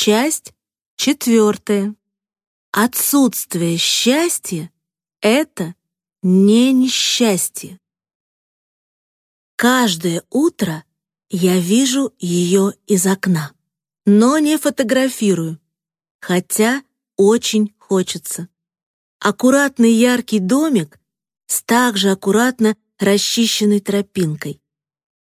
Часть четвертая. Отсутствие счастья — это не несчастье. Каждое утро я вижу ее из окна, но не фотографирую, хотя очень хочется. Аккуратный яркий домик с также аккуратно расчищенной тропинкой.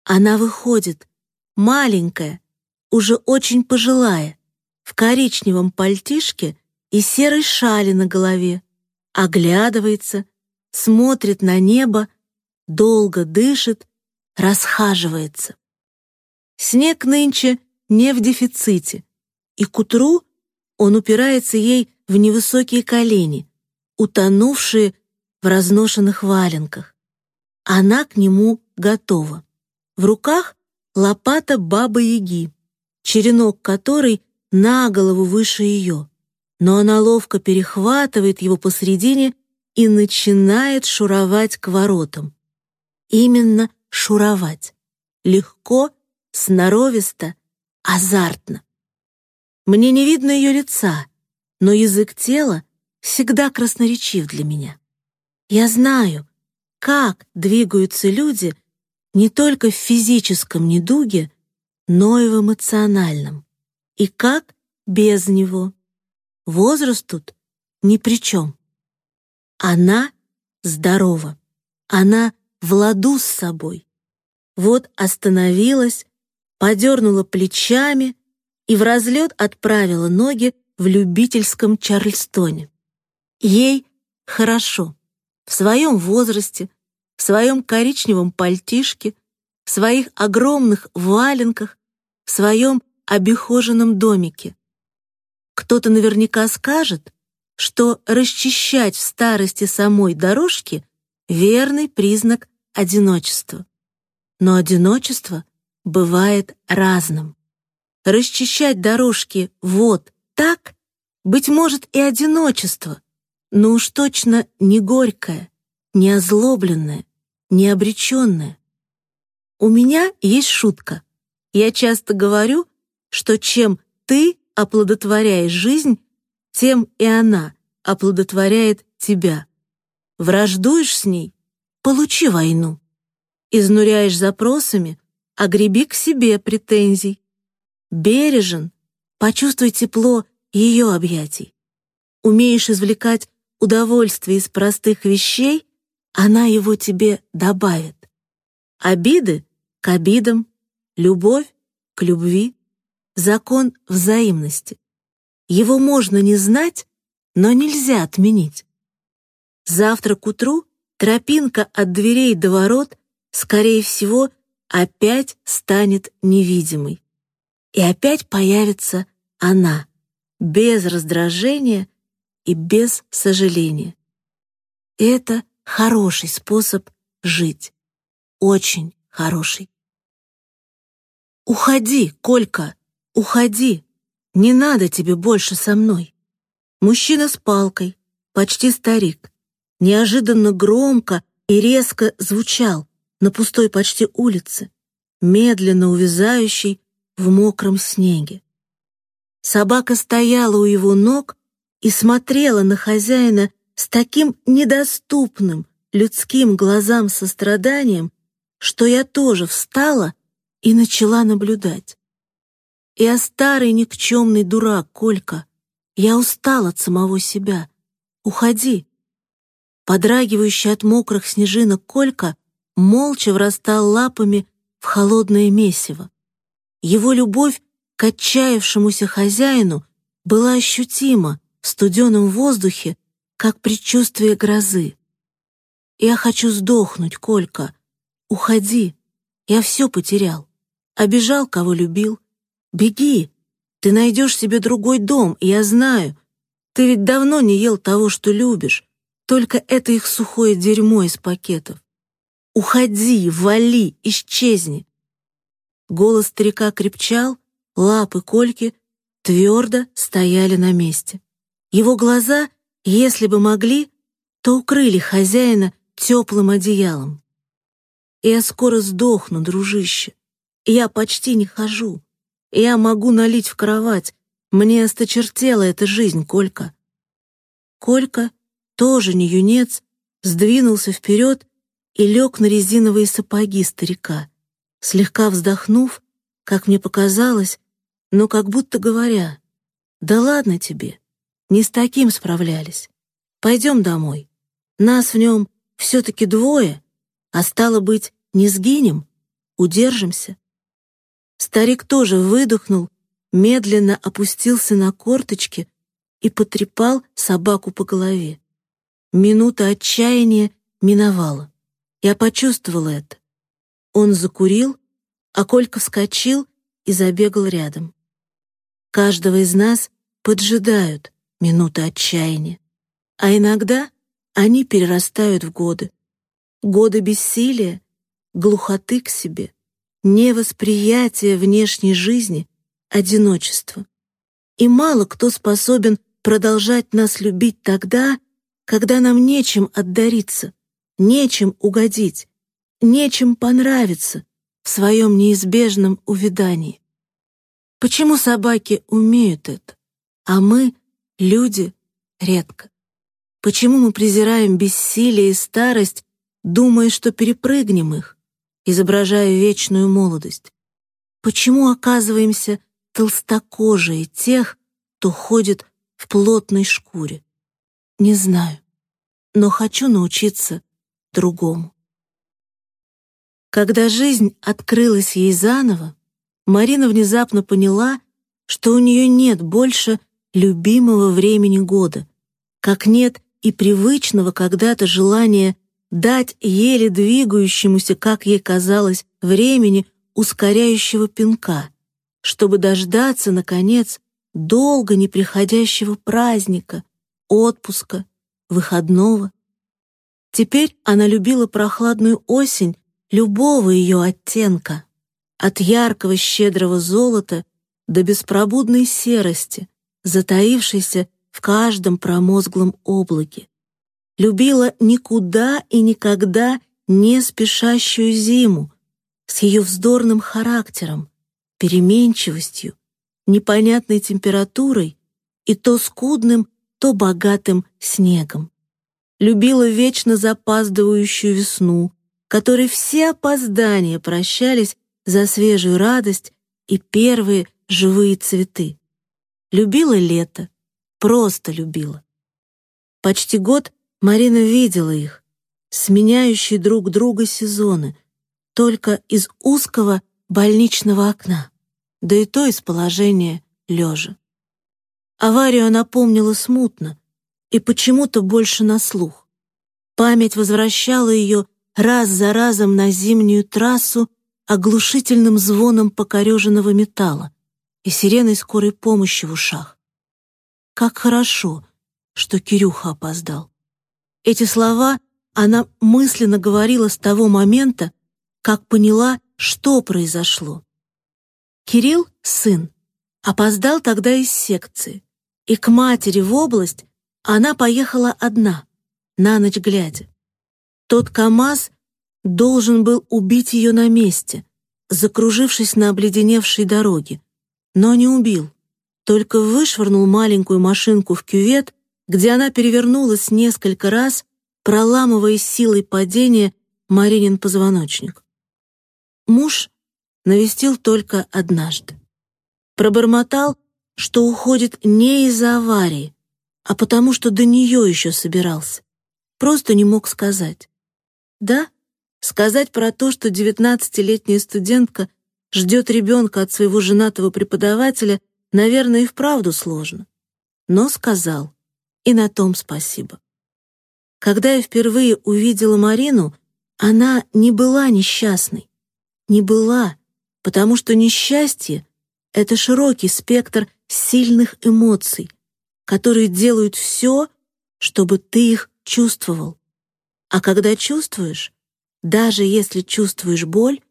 Она выходит, маленькая, уже очень пожилая, в коричневом пальтишке и серой шали на голове, оглядывается, смотрит на небо, долго дышит, расхаживается. Снег нынче не в дефиците, и к утру он упирается ей в невысокие колени, утонувшие в разношенных валенках. Она к нему готова. В руках лопата бабы-яги, черенок которой на голову выше ее, но она ловко перехватывает его посредине и начинает шуровать к воротам. Именно шуровать. Легко, сноровисто, азартно. Мне не видно ее лица, но язык тела всегда красноречив для меня. Я знаю, как двигаются люди не только в физическом недуге, но и в эмоциональном и как без него. Возраст тут ни при чем. Она здорова, она в ладу с собой. Вот остановилась, подернула плечами и в разлет отправила ноги в любительском Чарльстоне. Ей хорошо, в своем возрасте, в своем коричневом пальтишке, в своих огромных валенках, в своем обихоженном домике. Кто-то наверняка скажет, что расчищать в старости самой дорожки — верный признак одиночества. Но одиночество бывает разным. Расчищать дорожки вот так, быть может, и одиночество, но уж точно не горькое, не озлобленное, не обреченное. У меня есть шутка. Я часто говорю, что чем ты оплодотворяешь жизнь, тем и она оплодотворяет тебя. Враждуешь с ней — получи войну. Изнуряешь запросами — огреби к себе претензий. Бережен — почувствуй тепло ее объятий. Умеешь извлекать удовольствие из простых вещей, она его тебе добавит. Обиды — к обидам, любовь — к любви закон взаимности. Его можно не знать, но нельзя отменить. Завтра к утру тропинка от дверей до ворот, скорее всего, опять станет невидимой. И опять появится она, без раздражения и без сожаления. Это хороший способ жить. Очень хороший. «Уходи, Колька!» «Уходи! Не надо тебе больше со мной!» Мужчина с палкой, почти старик, неожиданно громко и резко звучал на пустой почти улице, медленно увязающий в мокром снеге. Собака стояла у его ног и смотрела на хозяина с таким недоступным людским глазам состраданием, что я тоже встала и начала наблюдать. Я старый никчемный дурак, Колька. Я устал от самого себя. Уходи. Подрагивающий от мокрых снежинок Колька молча врастал лапами в холодное месиво. Его любовь к отчаявшемуся хозяину была ощутима в студеном воздухе, как предчувствие грозы. «Я хочу сдохнуть, Колька. Уходи. Я все потерял. Обижал, кого любил. Беги, ты найдешь себе другой дом, я знаю. Ты ведь давно не ел того, что любишь, только это их сухое дерьмо из пакетов. Уходи, вали, исчезни. Голос старика крепчал, лапы Кольки твердо стояли на месте. Его глаза, если бы могли, то укрыли хозяина теплым одеялом. Я скоро сдохну, дружище. Я почти не хожу. Я могу налить в кровать, Мне осточертела эта жизнь, Колька. Колька, тоже не юнец, сдвинулся вперед и лег на резиновые сапоги старика, слегка вздохнув, как мне показалось, но как будто говоря, «Да ладно тебе, не с таким справлялись. Пойдем домой. Нас в нем все-таки двое, а стало быть, не сгинем, удержимся». Старик тоже выдохнул, медленно опустился на корточки и потрепал собаку по голове. Минута отчаяния миновала. Я почувствовала это. Он закурил, а Колька вскочил и забегал рядом. Каждого из нас поджидают минуты отчаяния, а иногда они перерастают в годы. Годы бессилия, глухоты к себе, невосприятия внешней жизни, одиночества. И мало кто способен продолжать нас любить тогда, когда нам нечем отдариться, нечем угодить, нечем понравиться в своем неизбежном увядании. Почему собаки умеют это, а мы, люди, редко? Почему мы презираем бессилие и старость, думая, что перепрыгнем их, изображая вечную молодость? Почему оказываемся толстокожие тех, кто ходит в плотной шкуре. Не знаю, но хочу научиться другому. Когда жизнь открылась ей заново, Марина внезапно поняла, что у нее нет больше любимого времени года, как нет и привычного когда-то желания дать еле двигающемуся, как ей казалось, времени ускоряющего пинка, чтобы дождаться, наконец, долго неприходящего праздника, отпуска, выходного. Теперь она любила прохладную осень любого ее оттенка, от яркого щедрого золота до беспробудной серости, затаившейся в каждом промозглом облаке. Любила никуда и никогда не спешащую зиму с ее вздорным характером, переменчивостью, непонятной температурой и то скудным, то богатым снегом. Любила вечно запаздывающую весну, которой все опоздания прощались за свежую радость и первые живые цветы. Любила лето, просто любила. Почти год Марина видела их, сменяющие друг друга сезоны, только из узкого больничного окна да и то из положения лежа. Аварию она помнила смутно и почему-то больше на слух. Память возвращала ее раз за разом на зимнюю трассу оглушительным звоном покореженного металла и сиреной скорой помощи в ушах. Как хорошо, что Кирюха опоздал. Эти слова она мысленно говорила с того момента, как поняла, что произошло. Кирилл, сын, опоздал тогда из секции, и к матери в область она поехала одна, на ночь глядя. Тот КамАЗ должен был убить ее на месте, закружившись на обледеневшей дороге, но не убил, только вышвырнул маленькую машинку в кювет, где она перевернулась несколько раз, проламывая силой падения Маринин позвоночник. Муж навестил только однажды. Пробормотал, что уходит не из-за аварии, а потому что до нее еще собирался. Просто не мог сказать. Да, сказать про то, что девятнадцатилетняя студентка ждет ребенка от своего женатого преподавателя, наверное, и вправду сложно. Но сказал, и на том спасибо. Когда я впервые увидела Марину, она не была несчастной. Не была, потому что несчастье — это широкий спектр сильных эмоций, которые делают все, чтобы ты их чувствовал. А когда чувствуешь, даже если чувствуешь боль,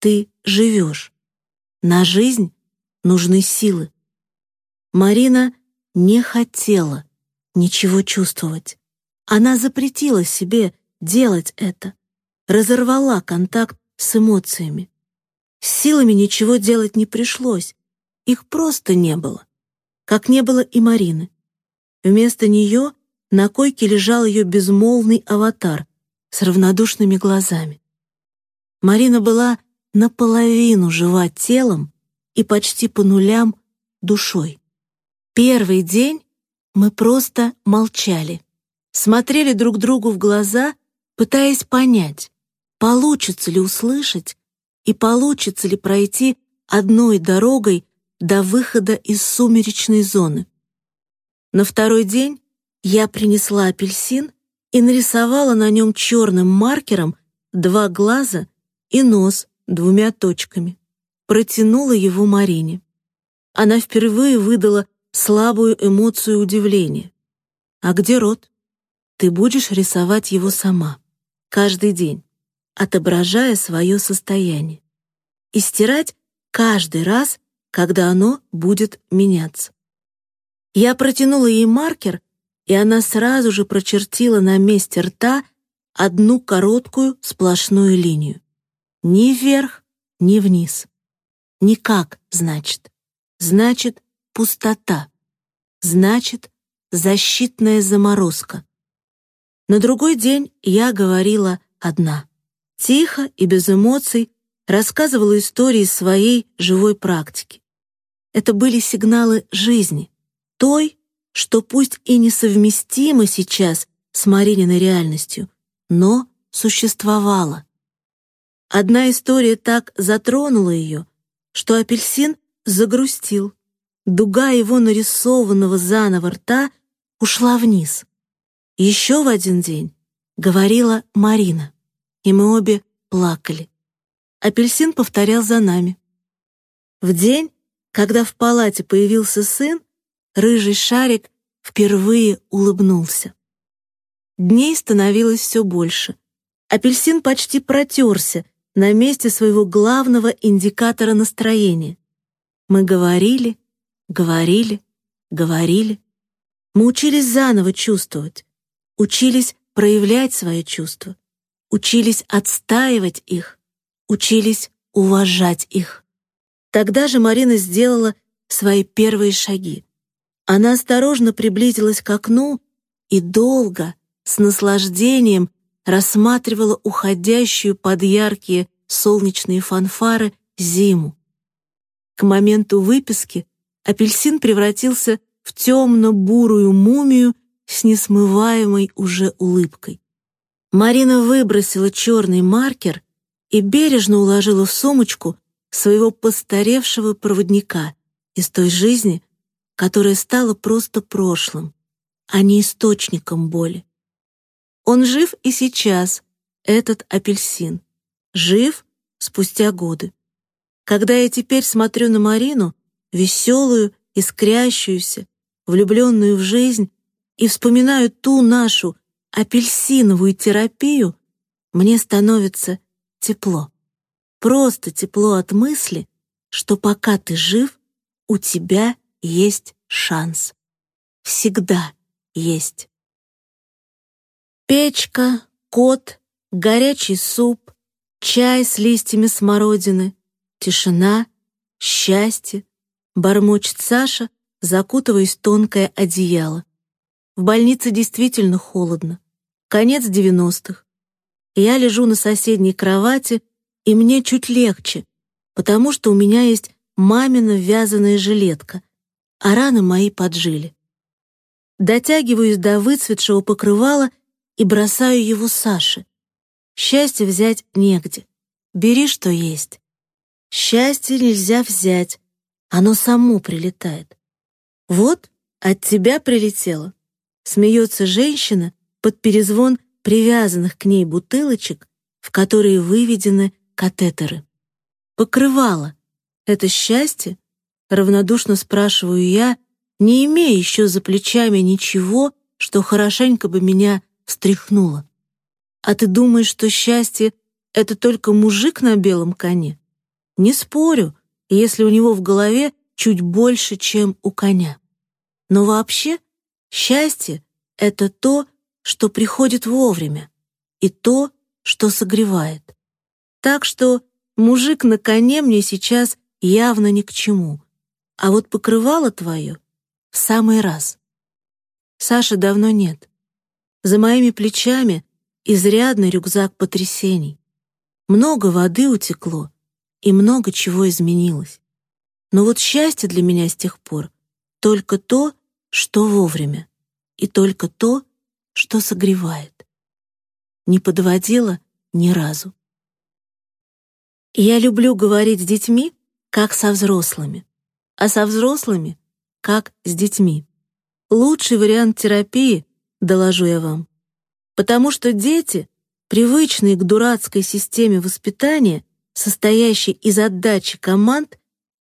ты живешь. На жизнь нужны силы. Марина не хотела ничего чувствовать. Она запретила себе делать это, разорвала контакт с эмоциями. С силами ничего делать не пришлось, их просто не было. как не было и Марины. Вместо нее на койке лежал ее безмолвный аватар с равнодушными глазами. Марина была наполовину жива телом и почти по нулям душой. Первый день мы просто молчали, смотрели друг другу в глаза, пытаясь понять, получится ли услышать и получится ли пройти одной дорогой до выхода из сумеречной зоны. На второй день я принесла апельсин и нарисовала на нем черным маркером два глаза и нос двумя точками. Протянула его Марине. Она впервые выдала слабую эмоцию удивления. «А где рот?» «Ты будешь рисовать его сама. Каждый день, отображая свое состояние. И стирать каждый раз, когда оно будет меняться. Я протянула ей маркер, и она сразу же прочертила на месте рта одну короткую сплошную линию. Ни вверх, ни вниз. Никак, значит. Значит, пустота. Значит, защитная заморозка. На другой день я говорила одна. Тихо и без эмоций рассказывала истории своей живой практики. Это были сигналы жизни, той, что пусть и несовместима сейчас с Марининой реальностью, но существовала. Одна история так затронула ее, что апельсин загрустил. Дуга его нарисованного заново рта ушла вниз. Еще в один день говорила Марина, и мы обе плакали. Апельсин повторял за нами. В день, когда в палате появился сын, рыжий шарик впервые улыбнулся. Дней становилось все больше. Апельсин почти протерся на месте своего главного индикатора настроения. Мы говорили, говорили, говорили. Мы учились заново чувствовать, учились проявлять свои чувства, учились отстаивать их, учились уважать их. Тогда же Марина сделала свои первые шаги. Она осторожно приблизилась к окну и долго, с наслаждением, рассматривала уходящую под яркие солнечные фанфары зиму. К моменту выписки апельсин превратился в темно-бурую мумию с несмываемой уже улыбкой. Марина выбросила черный маркер и бережно уложила в сумочку своего постаревшего проводника из той жизни, которая стала просто прошлым, а не источником боли. Он жив и сейчас, этот апельсин. Жив спустя годы. Когда я теперь смотрю на Марину, веселую, искрящуюся, влюбленную в жизнь, и вспоминаю ту нашу апельсиновую терапию, мне становится тепло. Просто тепло от мысли, что пока ты жив, у тебя есть шанс. Всегда есть. Печка, кот, горячий суп, чай с листьями смородины, тишина, счастье, бормочет Саша, закутываясь в тонкое одеяло. В больнице действительно холодно. Конец девяностых. Я лежу на соседней кровати, и мне чуть легче, потому что у меня есть мамина вязаная жилетка, а раны мои поджили. Дотягиваюсь до выцветшего покрывала и бросаю его Саше. Счастье взять негде. Бери, что есть. Счастье нельзя взять, оно само прилетает. Вот от тебя прилетело. Смеется женщина под перезвон привязанных к ней бутылочек, в которые выведены катетеры. Покрывало. Это счастье? Равнодушно спрашиваю я, не имея еще за плечами ничего, что хорошенько бы меня встряхнуло. А ты думаешь, что счастье — это только мужик на белом коне? Не спорю, если у него в голове чуть больше, чем у коня. Но вообще счастье — это то, что приходит вовремя, и то, что согревает. Так что мужик на коне мне сейчас явно ни к чему. А вот покрывало твое в самый раз. Саши давно нет. За моими плечами изрядный рюкзак потрясений. Много воды утекло, и много чего изменилось. Но вот счастье для меня с тех пор только то, что вовремя, и только то, что согревает. Не подводила ни разу. Я люблю говорить с детьми, как со взрослыми, а со взрослыми, как с детьми. Лучший вариант терапии, доложу я вам, потому что дети, привычные к дурацкой системе воспитания, состоящей из отдачи команд,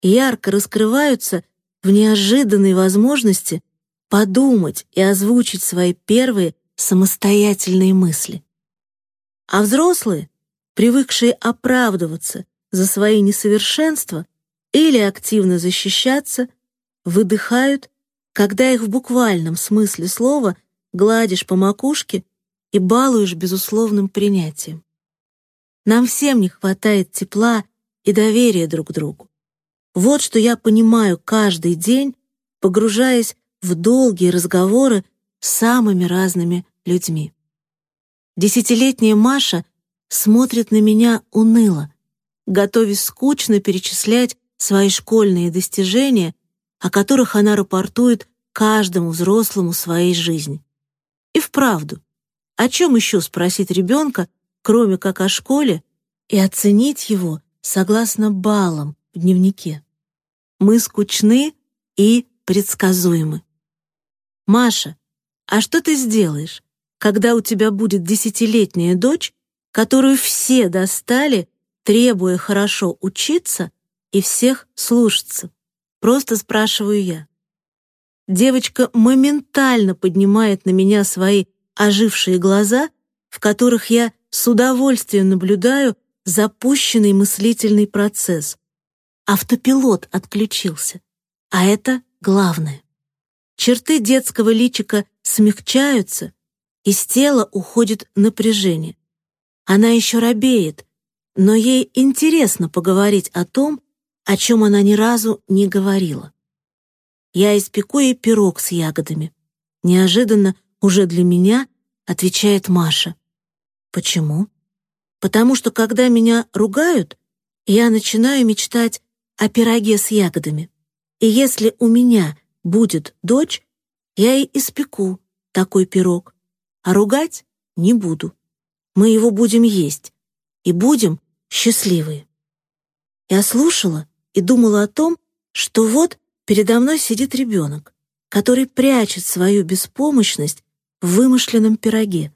ярко раскрываются в неожиданной возможности подумать и озвучить свои первые самостоятельные мысли. А взрослые, привыкшие оправдываться за свои несовершенства или активно защищаться, выдыхают, когда их в буквальном смысле слова гладишь по макушке и балуешь безусловным принятием. Нам всем не хватает тепла и доверия друг другу. Вот что я понимаю каждый день, погружаясь в долгие разговоры с самыми разными людьми. Десятилетняя Маша смотрит на меня уныло, готовясь скучно перечислять свои школьные достижения, о которых она рапортует каждому взрослому своей жизни. И вправду, о чем еще спросить ребенка, кроме как о школе, и оценить его согласно баллам в дневнике? Мы скучны и предсказуемы. Маша, а что ты сделаешь, когда у тебя будет десятилетняя дочь, которую все достали, требуя хорошо учиться и всех слушаться? Просто спрашиваю я. Девочка моментально поднимает на меня свои ожившие глаза, в которых я с удовольствием наблюдаю запущенный мыслительный процесс. Автопилот отключился, а это главное. Черты детского личика смягчаются, из тела уходит напряжение. Она еще робеет, но ей интересно поговорить о том, о чем она ни разу не говорила. Я испеку ей пирог с ягодами. Неожиданно, уже для меня, отвечает Маша. Почему? Потому что, когда меня ругают, я начинаю мечтать о пироге с ягодами. И если у меня будет дочь, я и испеку такой пирог а ругать не буду. Мы его будем есть и будем счастливые. Я слушала и думала о том, что вот передо мной сидит ребенок, который прячет свою беспомощность в вымышленном пироге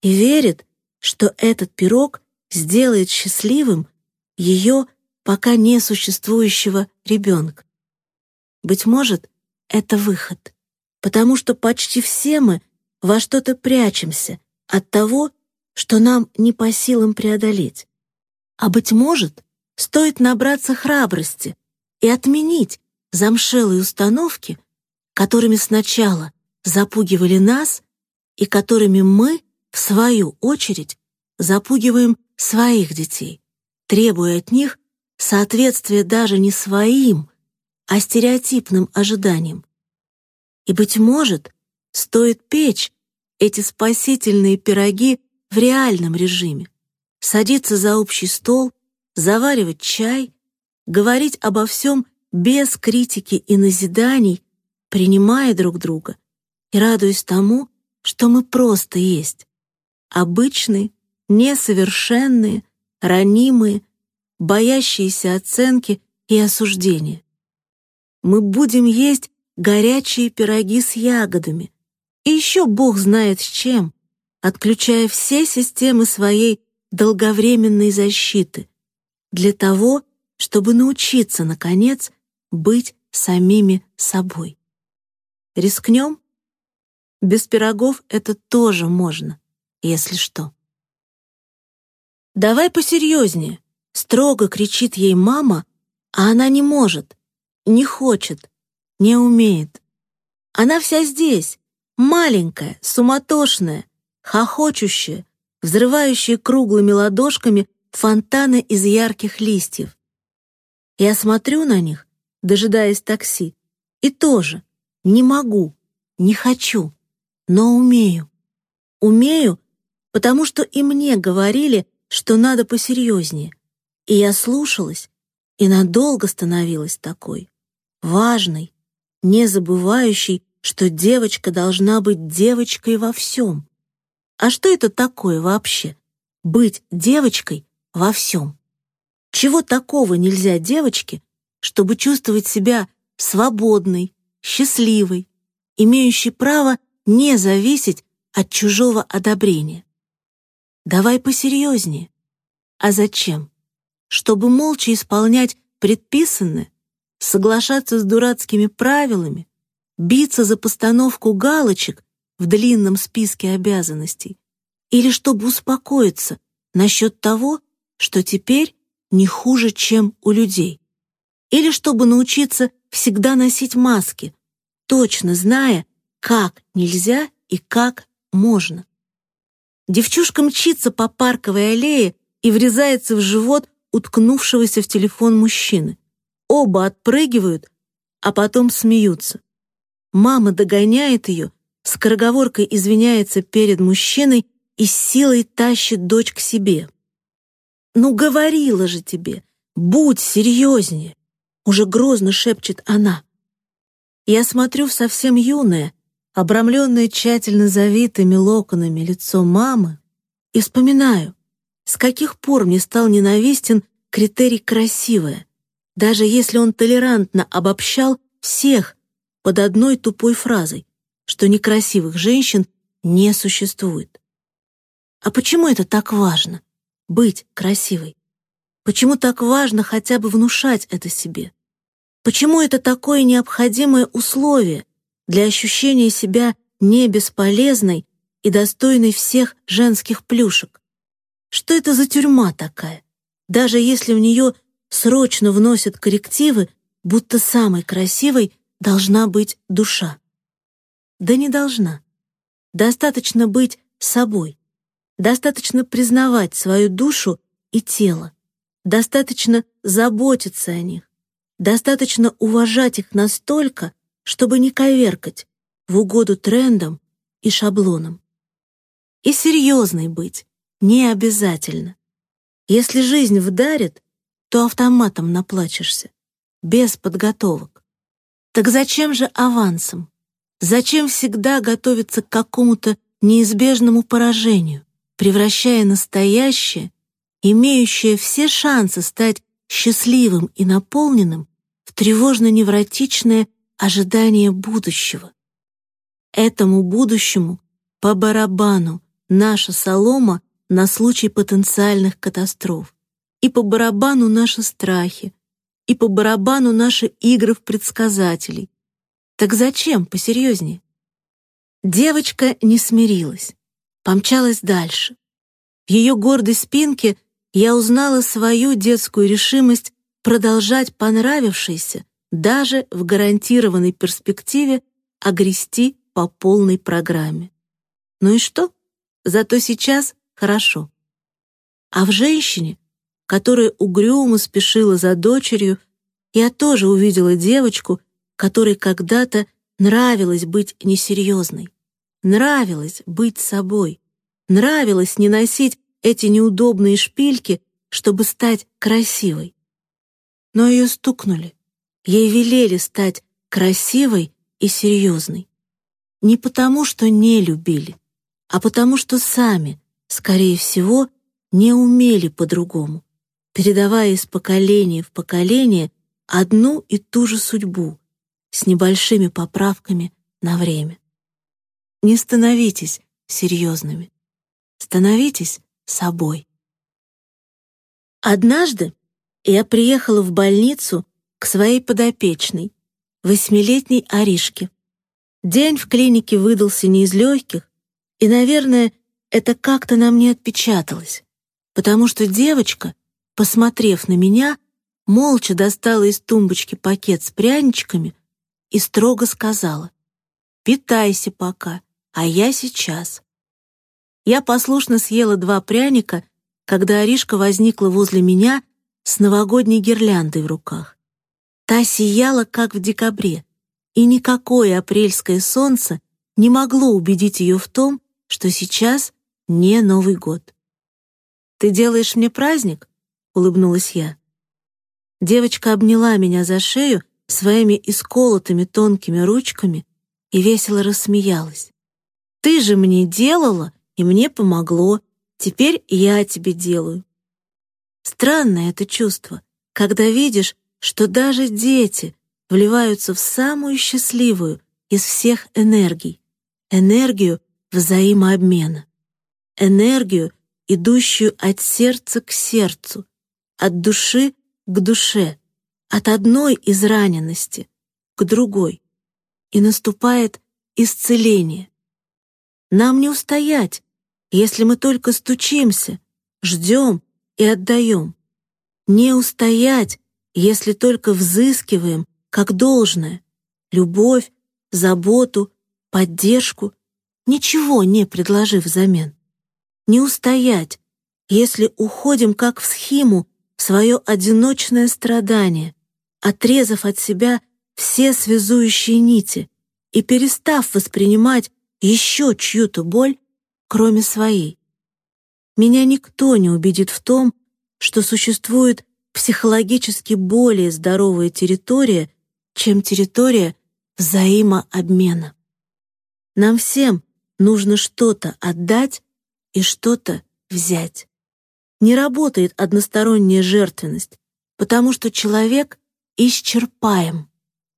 и верит, что этот пирог сделает счастливым ее пока не существующего ребенка. Быть может, это выход, потому что почти все мы во что-то прячемся от того, что нам не по силам преодолеть. А, быть может, стоит набраться храбрости и отменить замшелые установки, которыми сначала запугивали нас и которыми мы, в свою очередь, запугиваем своих детей, требуя от них соответствия даже не своим, а стереотипным ожиданиям. И, быть может, Стоит печь эти спасительные пироги в реальном режиме, садиться за общий стол, заваривать чай, говорить обо всем без критики и назиданий, принимая друг друга и радуясь тому, что мы просто есть. Обычные, несовершенные, ранимые, боящиеся оценки и осуждения. Мы будем есть горячие пироги с ягодами, и еще Бог знает с чем, отключая все системы своей долговременной защиты для того, чтобы научиться, наконец, быть самими собой. Рискнем? Без пирогов это тоже можно, если что. «Давай посерьезнее», — строго кричит ей мама, а она не может, не хочет, не умеет. Она вся здесь, Маленькая, суматошная, хохочущая, взрывающая круглыми ладошками фонтаны из ярких листьев. Я смотрю на них, дожидаясь такси, и тоже Не могу, не хочу, но умею. Умею, потому что и мне говорили, что надо посерьезнее. И я слушалась, и надолго становилась такой, важной, не забывающей, что девочка должна быть девочкой во всем. А что это такое вообще? Быть девочкой во всем. Чего такого нельзя девочке, чтобы чувствовать себя свободной, счастливой, имеющей право не зависеть от чужого одобрения? Давай посерьезнее. А зачем? Чтобы молча исполнять предписанное, соглашаться с дурацкими правилами, биться за постановку галочек в длинном списке обязанностей, или чтобы успокоиться насчет того, что теперь не хуже, чем у людей, или чтобы научиться всегда носить маски, точно зная, как нельзя и как можно. Девчушка мчится по парковой аллее и врезается в живот уткнувшегося в телефон мужчины. Оба отпрыгивают, а потом смеются. Мама догоняет ее, скороговоркой извиняется перед мужчиной и силой тащит дочь к себе. «Ну, говорила же тебе, будь серьезнее!» Уже грозно шепчет она. Я смотрю совсем юное, обрамленное тщательно завитыми локонами лицо мамы, и вспоминаю, с каких пор мне стал ненавистен критерий «красивое», даже если он толерантно обобщал всех под одной тупой фразой, что некрасивых женщин не существует. А почему это так важно — быть красивой? Почему так важно хотя бы внушать это себе? Почему это такое необходимое условие для ощущения себя не бесполезной и достойной всех женских плюшек? Что это за тюрьма такая? Даже если в нее срочно вносят коррективы, будто самой красивой должна быть душа. Да не должна. Достаточно быть собой. Достаточно признавать свою душу и тело. Достаточно заботиться о них. Достаточно уважать их настолько, чтобы не коверкать в угоду трендам и шаблонам. И серьезной быть не обязательно. Если жизнь вдарит, то автоматом наплачешься, без подготовок. Так зачем же авансом? Зачем всегда готовиться к какому-то неизбежному поражению, превращая настоящее, имеющее все шансы стать счастливым и наполненным, в тревожно-невротичное ожидание будущего? Этому будущему по барабану наша солома на случай потенциальных катастроф, и по барабану наши страхи, и по барабану наши игры в предсказателей, так зачем, посерьезнее? Девочка не смирилась, помчалась дальше. В ее гордой спинке я узнала свою детскую решимость продолжать понравившееся даже в гарантированной перспективе огрести по полной программе. Ну и что? Зато сейчас хорошо. А в женщине, которая угрюмо спешила за дочерью, я тоже увидела девочку, которой когда-то нравилось быть несерьезной, нравилось быть собой, нравилось не носить эти неудобные шпильки, чтобы стать красивой. Но ее стукнули, ей велели стать красивой и серьезной. Не потому, что не любили, а потому, что сами, скорее всего, не умели по-другому, передавая из поколения в поколение одну и ту же судьбу, с небольшими поправками на время. Не становитесь серьезными. Становитесь собой. Однажды я приехала в больницу к своей подопечной, восьмилетней Аришке. День в клинике выдался не из легких, и, наверное, это как-то на мне отпечаталось, потому что девочка, посмотрев на меня, молча достала из тумбочки пакет с пряничками и строго сказала «Питайся пока, а я сейчас». Я послушно съела два пряника, когда Аришка возникла возле меня с новогодней гирляндой в руках. Та сияла, как в декабре, и никакое апрельское солнце не могло убедить ее в том, что сейчас не Новый год. «Ты делаешь мне праздник?» — улыбнулась я. Девочка обняла меня за шею своими исколотыми тонкими ручками и весело рассмеялась. «Ты же мне делала, и мне помогло. Теперь я тебе делаю». Странное это чувство, когда видишь, что даже дети вливаются в самую счастливую из всех энергий — энергию взаимообмена, энергию, идущую от сердца к сердцу, от души к душе, от одной израненности к другой, и наступает исцеление. Нам не устоять, если мы только стучимся, ждем и отдаем. Не устоять, если только взыскиваем, как должное, любовь, заботу, поддержку, ничего не предложив взамен. Не устоять, если уходим как в схиму в свое одиночное страдание, отрезав от себя все связующие нити и перестав воспринимать еще чью-то боль, кроме своей. Меня никто не убедит в том, что существует психологически более здоровая территория, чем территория взаимообмена. Нам всем нужно что-то отдать и что-то взять. Не работает односторонняя жертвенность, потому что человек исчерпаем,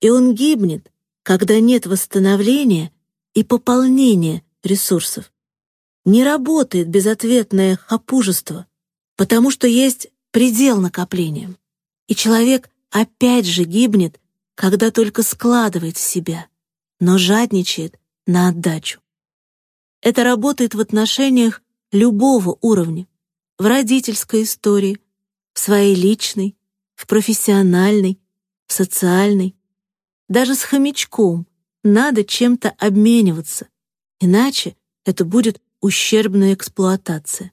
и он гибнет, когда нет восстановления и пополнения ресурсов. Не работает безответное хапужество, потому что есть предел накоплениям, и человек опять же гибнет, когда только складывает в себя, но жадничает на отдачу. Это работает в отношениях любого уровня, в родительской истории, в своей личной, в профессиональной, в социальной. Даже с хомячком надо чем-то обмениваться, иначе это будет ущербная эксплуатация.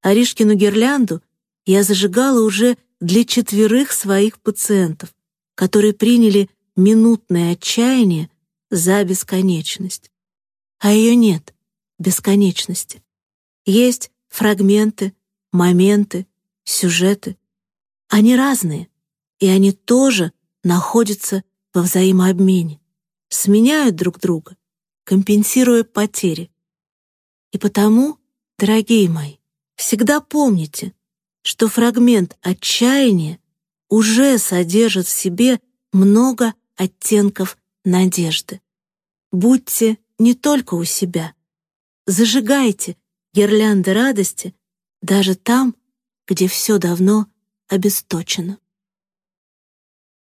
Аришкину гирлянду я зажигала уже для четверых своих пациентов, которые приняли минутное отчаяние за бесконечность. А ее нет, бесконечности. Есть фрагменты, моменты, сюжеты. Они разные, и они тоже находятся во взаимообмене, сменяют друг друга, компенсируя потери. И потому, дорогие мои, всегда помните, что фрагмент отчаяния уже содержит в себе много оттенков надежды. Будьте не только у себя. Зажигайте гирлянды радости даже там, где все давно обесточено.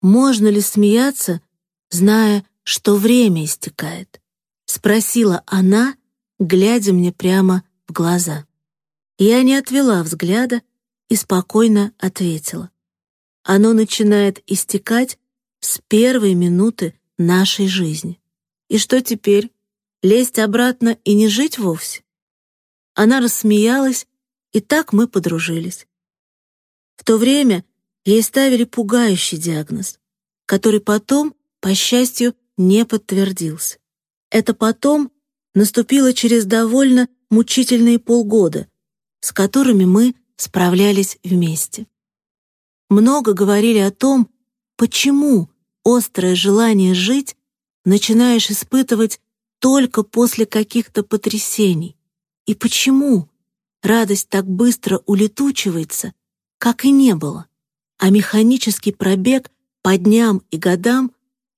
Можно ли смеяться, зная, что время истекает? Спросила она, глядя мне прямо в глаза. Я не отвела взгляда и спокойно ответила. Оно начинает истекать с первой минуты нашей жизни. И что теперь? Лезть обратно и не жить вовсе? Она рассмеялась, и так мы подружились. В то время ей ставили пугающий диагноз, который потом, по счастью, не подтвердился. Это потом наступило через довольно мучительные полгода, с которыми мы справлялись вместе. Много говорили о том, почему острое желание жить начинаешь испытывать только после каких-то потрясений, и почему радость так быстро улетучивается, как и не было, а механический пробег по дням и годам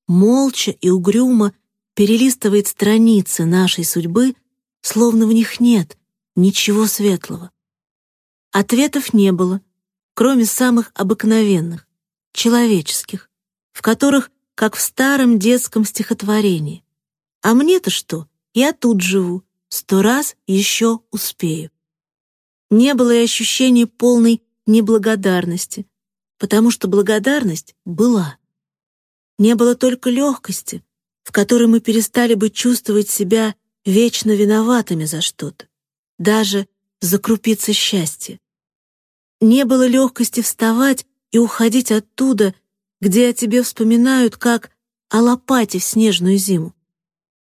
молча и угрюмо перелистывает страницы нашей судьбы, словно в них нет ничего светлого. Ответов не было, кроме самых обыкновенных, человеческих, в которых, как в старом детском стихотворении. А мне-то что? Я тут живу, сто раз еще успею. Не было и ощущения полной неблагодарности, потому что благодарность была. Не было только легкости, в которой мы перестали бы чувствовать себя вечно виноватыми за что-то, даже за крупицы счастья. Не было легкости вставать и уходить оттуда, где о тебе вспоминают как о лопате в снежную зиму.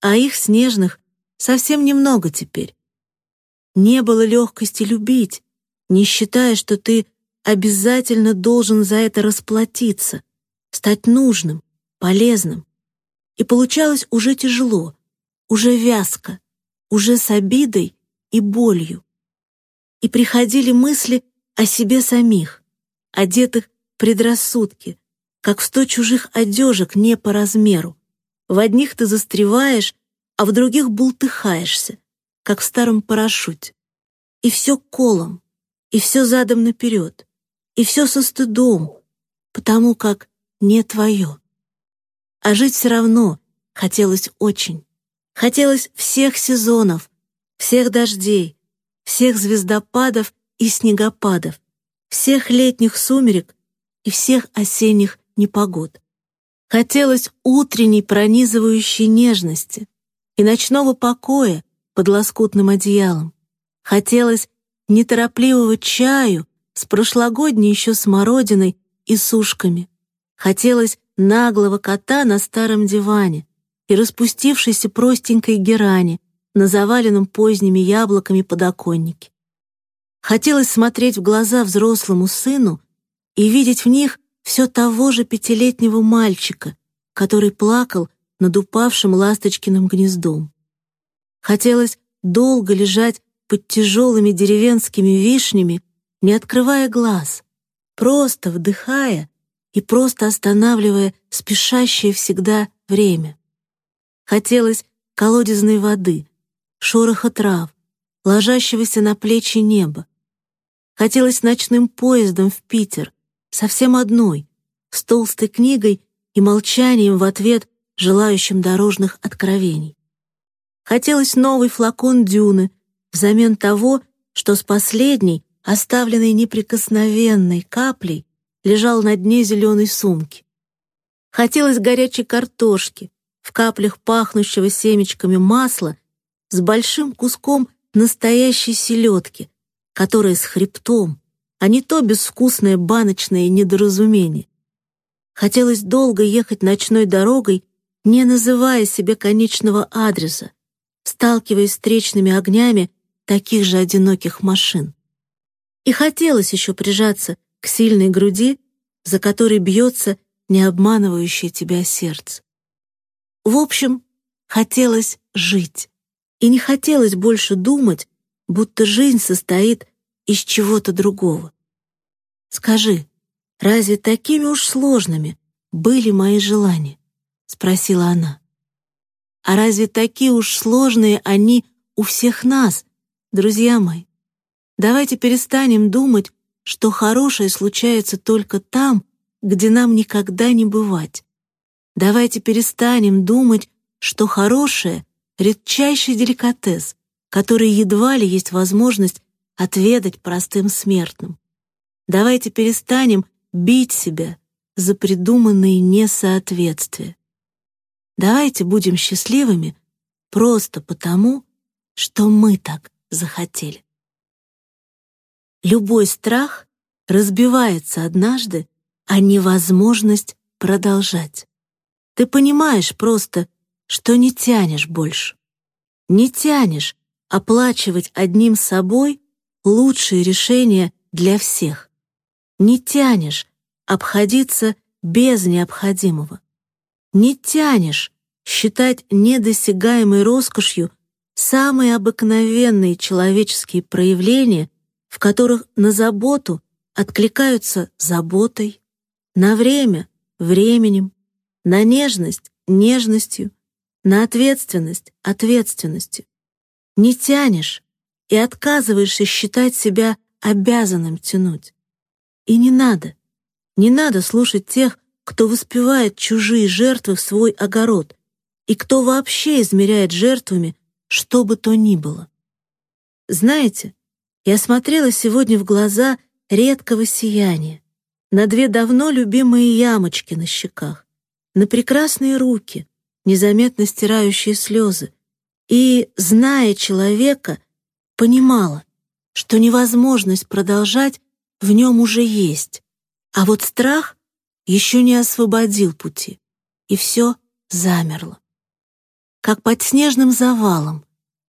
А их снежных совсем немного теперь. Не было легкости любить, не считая, что ты обязательно должен за это расплатиться, стать нужным, полезным. И получалось уже тяжело, уже вязко, уже с обидой и болью. И приходили мысли о себе самих, одетых предрассудки, как в сто чужих одежек не по размеру. В одних ты застреваешь, а в других бултыхаешься, как в старом парашюте. И все колом, и все задом наперед, и все со стыдом, потому как не твое. А жить все равно хотелось очень. Хотелось всех сезонов, всех дождей, всех звездопадов и снегопадов, всех летних сумерек и всех осенних непогод. Хотелось утренней пронизывающей нежности и ночного покоя под лоскутным одеялом. Хотелось неторопливого чаю с прошлогодней еще смородиной и сушками. Хотелось наглого кота на старом диване и распустившейся простенькой герани на заваленном поздними яблоками подоконнике. Хотелось смотреть в глаза взрослому сыну и видеть в них все того же пятилетнего мальчика, который плакал над упавшим ласточкиным гнездом. Хотелось долго лежать под тяжелыми деревенскими вишнями, не открывая глаз, просто вдыхая и просто останавливая спешащее всегда время. Хотелось колодезной воды, шороха трав, ложащегося на плечи неба. Хотелось ночным поездом в Питер, совсем одной, с толстой книгой и молчанием в ответ желающим дорожных откровений. Хотелось новый флакон дюны взамен того, что с последней, оставленной неприкосновенной каплей, лежал на дне зеленой сумки. Хотелось горячей картошки, в каплях пахнущего семечками масла, с большим куском настоящей селедки, которая с хребтом, а не то безвкусное баночное недоразумение. Хотелось долго ехать ночной дорогой, не называя себе конечного адреса, сталкиваясь с встречными огнями таких же одиноких машин. И хотелось еще прижаться к сильной груди, за которой бьется не обманывающее тебя сердце. В общем, хотелось жить, и не хотелось больше думать, будто жизнь состоит из чего-то другого. Скажи, разве такими уж сложными были мои желания? Спросила она. А разве такие уж сложные они у всех нас, друзья мои? Давайте перестанем думать, что хорошее случается только там, где нам никогда не бывать. Давайте перестанем думать, что хорошее — редчайший деликатес, который едва ли есть возможность отведать простым смертным. Давайте перестанем бить себя за придуманные несоответствия. Давайте будем счастливыми просто потому, что мы так захотели. Любой страх разбивается однажды о невозможность продолжать. Ты понимаешь просто, что не тянешь больше. Не тянешь оплачивать одним собой лучшие решения для всех. Не тянешь обходиться без необходимого. Не тянешь считать недосягаемой роскошью самые обыкновенные человеческие проявления, в которых на заботу откликаются заботой, на время — временем, на нежность — нежностью, на ответственность — ответственностью. Не тянешь и отказываешься считать себя обязанным тянуть. И не надо, не надо слушать тех, кто воспевает чужие жертвы в свой огород и кто вообще измеряет жертвами что бы то ни было. Знаете, я смотрела сегодня в глаза редкого сияния, на две давно любимые ямочки на щеках, на прекрасные руки, незаметно стирающие слезы, и, зная человека, понимала, что невозможность продолжать в нем уже есть, а вот страх еще не освободил пути, и все замерло. Как под снежным завалом,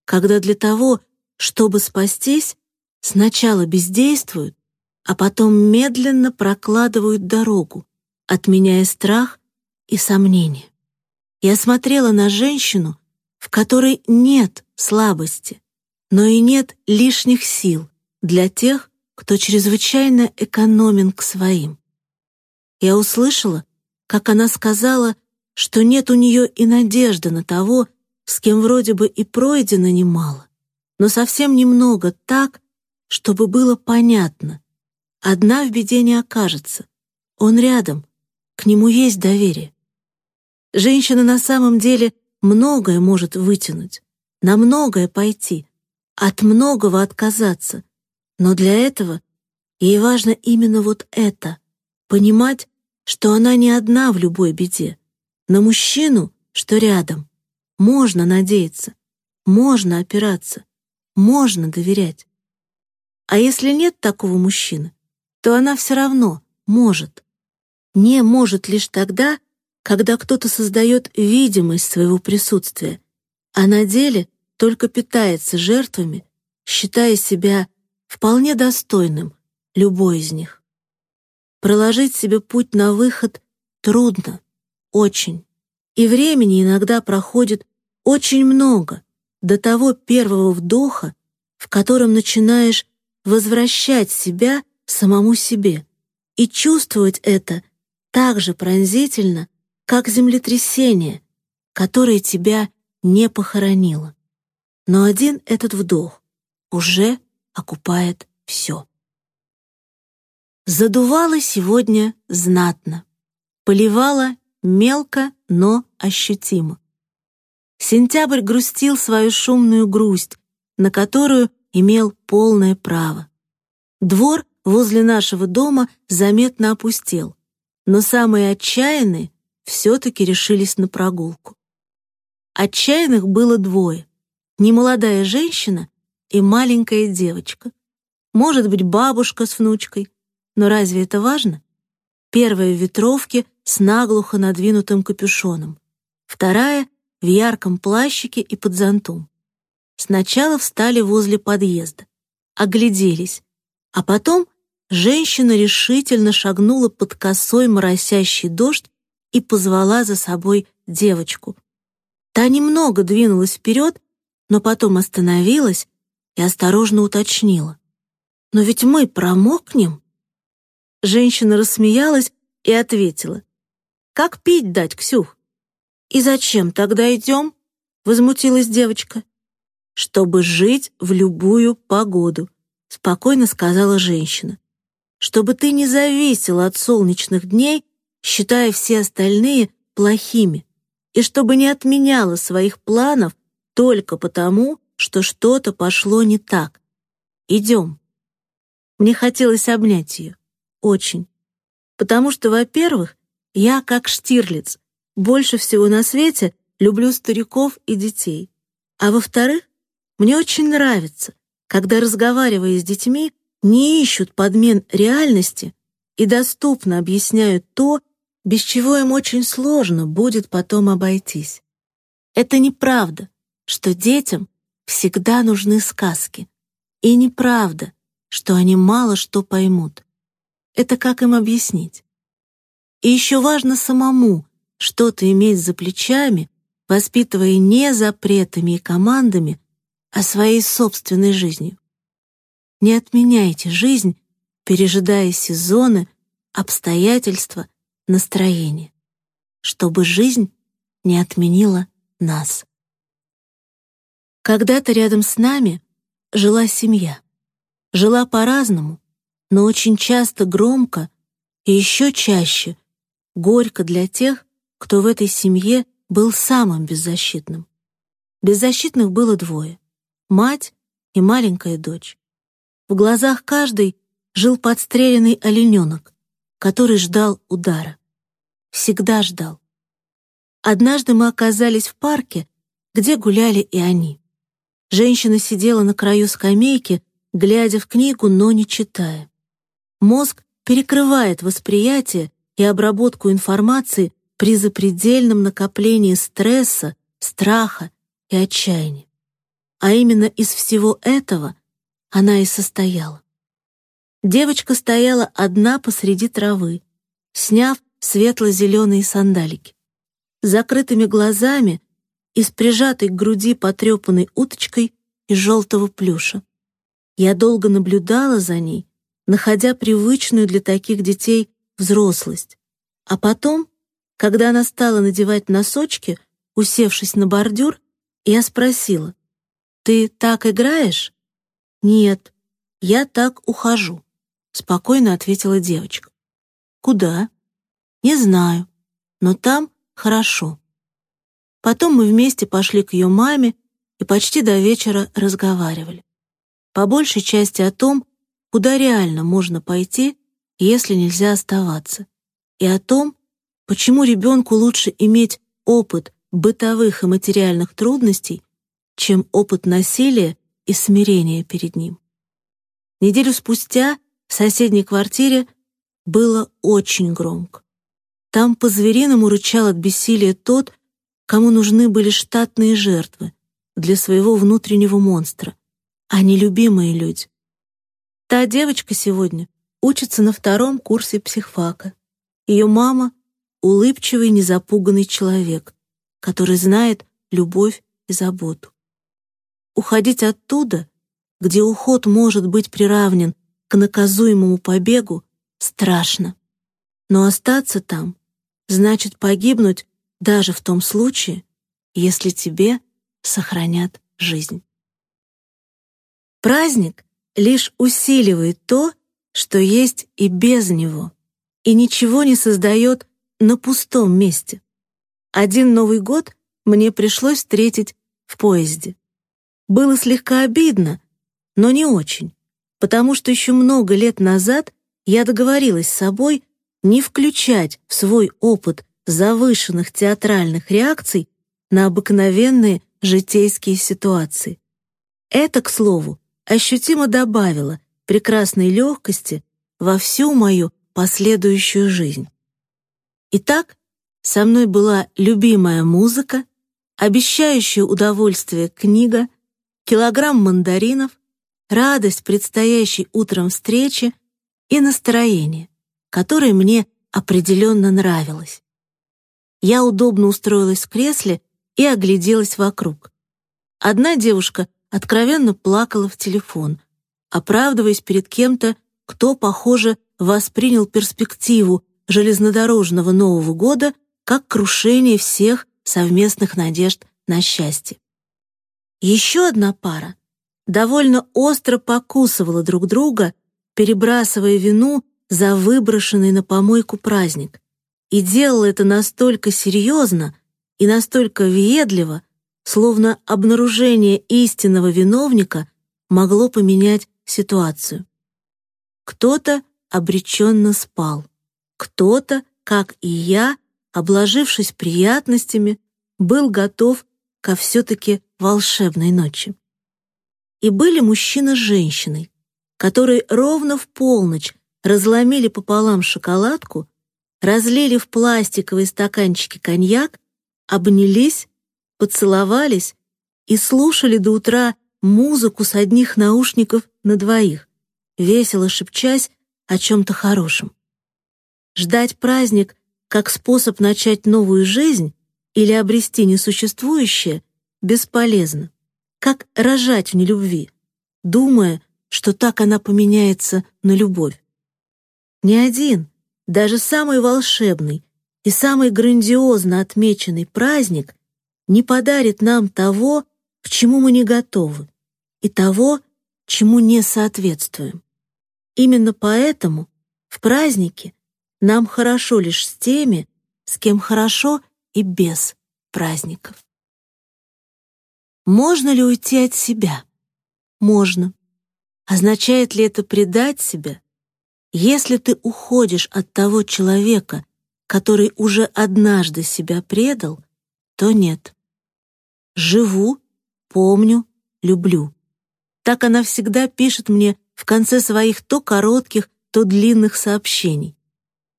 когда для того, чтобы спастись, сначала бездействуют, а потом медленно прокладывают дорогу, отменяя страх и сомнения. Я смотрела на женщину, в которой нет слабости, но и нет лишних сил для тех, кто чрезвычайно экономен к своим. Я услышала, как она сказала, что нет у нее и надежды на того, с кем вроде бы и пройдено немало, но совсем немного так, чтобы было понятно. Одна в беде не окажется. Он рядом, к нему есть доверие. Женщина на самом деле многое может вытянуть, на многое пойти, от многого отказаться. Но для этого ей важно именно вот это — понимать, что она не одна в любой беде. На мужчину, что рядом, можно надеяться, можно опираться, можно доверять. А если нет такого мужчины, то она все равно может. Не может лишь тогда, когда кто-то создает видимость своего присутствия, а на деле только питается жертвами, считая себя вполне достойным любой из них. Проложить себе путь на выход трудно, очень, и времени иногда проходит очень много до того первого вдоха, в котором начинаешь возвращать себя самому себе и чувствовать это так же пронзительно, как землетрясение, которое тебя не похоронило. Но один этот вдох уже окупает все. Задувало сегодня знатно, поливало мелко, но ощутимо. Сентябрь грустил свою шумную грусть, на которую имел полное право. Двор возле нашего дома заметно опустел, но самые отчаянные все-таки решились на прогулку. Отчаянных было двое — немолодая женщина и маленькая девочка. Может быть, бабушка с внучкой, но разве это важно? Первая в ветровке с наглухо надвинутым капюшоном, вторая — в ярком плащике и под зонтом. Сначала встали возле подъезда, огляделись, а потом женщина решительно шагнула под косой моросящий дождь и позвала за собой девочку. Та немного двинулась вперед, но потом остановилась и осторожно уточнила. «Но ведь мы промокнем?» Женщина рассмеялась и ответила. «Как пить дать, Ксюх?» «И зачем тогда идем?» — возмутилась девочка. «Чтобы жить в любую погоду», — спокойно сказала женщина чтобы ты не зависел от солнечных дней, считая все остальные плохими, и чтобы не отменяла своих планов только потому, что что-то пошло не так. Идем. Мне хотелось обнять ее. Очень. Потому что, во-первых, я, как Штирлиц, больше всего на свете люблю стариков и детей. А во-вторых, мне очень нравится, когда, разговаривая с детьми, не ищут подмен реальности и доступно объясняют то, без чего им очень сложно будет потом обойтись. Это неправда, что детям всегда нужны сказки, и неправда, что они мало что поймут. Это как им объяснить? И еще важно самому что-то иметь за плечами, воспитывая не запретами и командами, а своей собственной жизнью. Не отменяйте жизнь, пережидая сезоны, обстоятельства, настроение, чтобы жизнь не отменила нас. Когда-то рядом с нами жила семья. Жила по-разному, но очень часто громко и еще чаще горько для тех, кто в этой семье был самым беззащитным. Беззащитных было двое — мать и маленькая дочь. В глазах каждой жил подстреленный олененок, который ждал удара. Всегда ждал. Однажды мы оказались в парке, где гуляли и они. Женщина сидела на краю скамейки, глядя в книгу, но не читая. Мозг перекрывает восприятие и обработку информации при запредельном накоплении стресса, страха и отчаяния. А именно из всего этого она и состояла. Девочка стояла одна посреди травы, сняв светло-зеленые сандалики. Закрытыми глазами и с прижатой к груди потрепанной уточкой из желтого плюша. Я долго наблюдала за ней, находя привычную для таких детей взрослость. А потом, когда она стала надевать носочки, усевшись на бордюр, я спросила, «Ты так играешь?» «Нет, я так ухожу», — спокойно ответила девочка. «Куда?» «Не знаю, но там хорошо». Потом мы вместе пошли к ее маме и почти до вечера разговаривали. По большей части о том, куда реально можно пойти, если нельзя оставаться, и о том, почему ребенку лучше иметь опыт бытовых и материальных трудностей, чем опыт насилия и смирения перед ним. Неделю спустя в соседней квартире было очень громко. Там по-звериному рычал от бессилия тот, кому нужны были штатные жертвы для своего внутреннего монстра, а не любимые люди. Та девочка сегодня учится на втором курсе психфака. Ее мама — улыбчивый, незапуганный человек, который знает любовь и заботу. Уходить оттуда, где уход может быть приравнен к наказуемому побегу, страшно. Но остаться там значит погибнуть даже в том случае, если тебе сохранят жизнь. Праздник лишь усиливает то, что есть и без него, и ничего не создает на пустом месте. Один Новый год мне пришлось встретить в поезде. Было слегка обидно, но не очень, потому что еще много лет назад я договорилась с собой не включать в свой опыт завышенных театральных реакций на обыкновенные житейские ситуации. Это, к слову, ощутимо добавило прекрасной легкости во всю мою последующую жизнь. Итак, со мной была любимая музыка, обещающая удовольствие книга, килограмм мандаринов, радость предстоящей утром встречи и настроение, которое мне определенно нравилось. Я удобно устроилась в кресле и огляделась вокруг. Одна девушка откровенно плакала в телефон, оправдываясь перед кем-то, кто, похоже, воспринял перспективу железнодорожного Нового года как крушение всех совместных надежд на счастье. Еще одна пара довольно остро покусывала друг друга, перебрасывая вину за выброшенный на помойку праздник, и делала это настолько серьезно и настолько въедливо, словно обнаружение истинного виновника могло поменять ситуацию. Кто-то обреченно спал, кто-то, как и я, обложившись приятностями, был готов ко все-таки волшебной ночи. И были мужчина с женщиной, которые ровно в полночь разломили пополам шоколадку, разлили в пластиковые стаканчики коньяк, обнялись поцеловались и слушали до утра музыку с одних наушников на двоих, весело шепчась о чем-то хорошем. Ждать праздник как способ начать новую жизнь или обрести несуществующее бесполезно, как рожать в нелюбви, думая, что так она поменяется на любовь. Ни один, даже самый волшебный и самый грандиозно отмеченный праздник не подарит нам того, к чему мы не готовы, и того, чему не соответствуем. Именно поэтому в празднике нам хорошо лишь с теми, с кем хорошо и без праздников. Можно ли уйти от себя? Можно. Означает ли это предать себя? Если ты уходишь от того человека, который уже однажды себя предал, то нет. Живу, помню, люблю. Так она всегда пишет мне в конце своих то коротких, то длинных сообщений.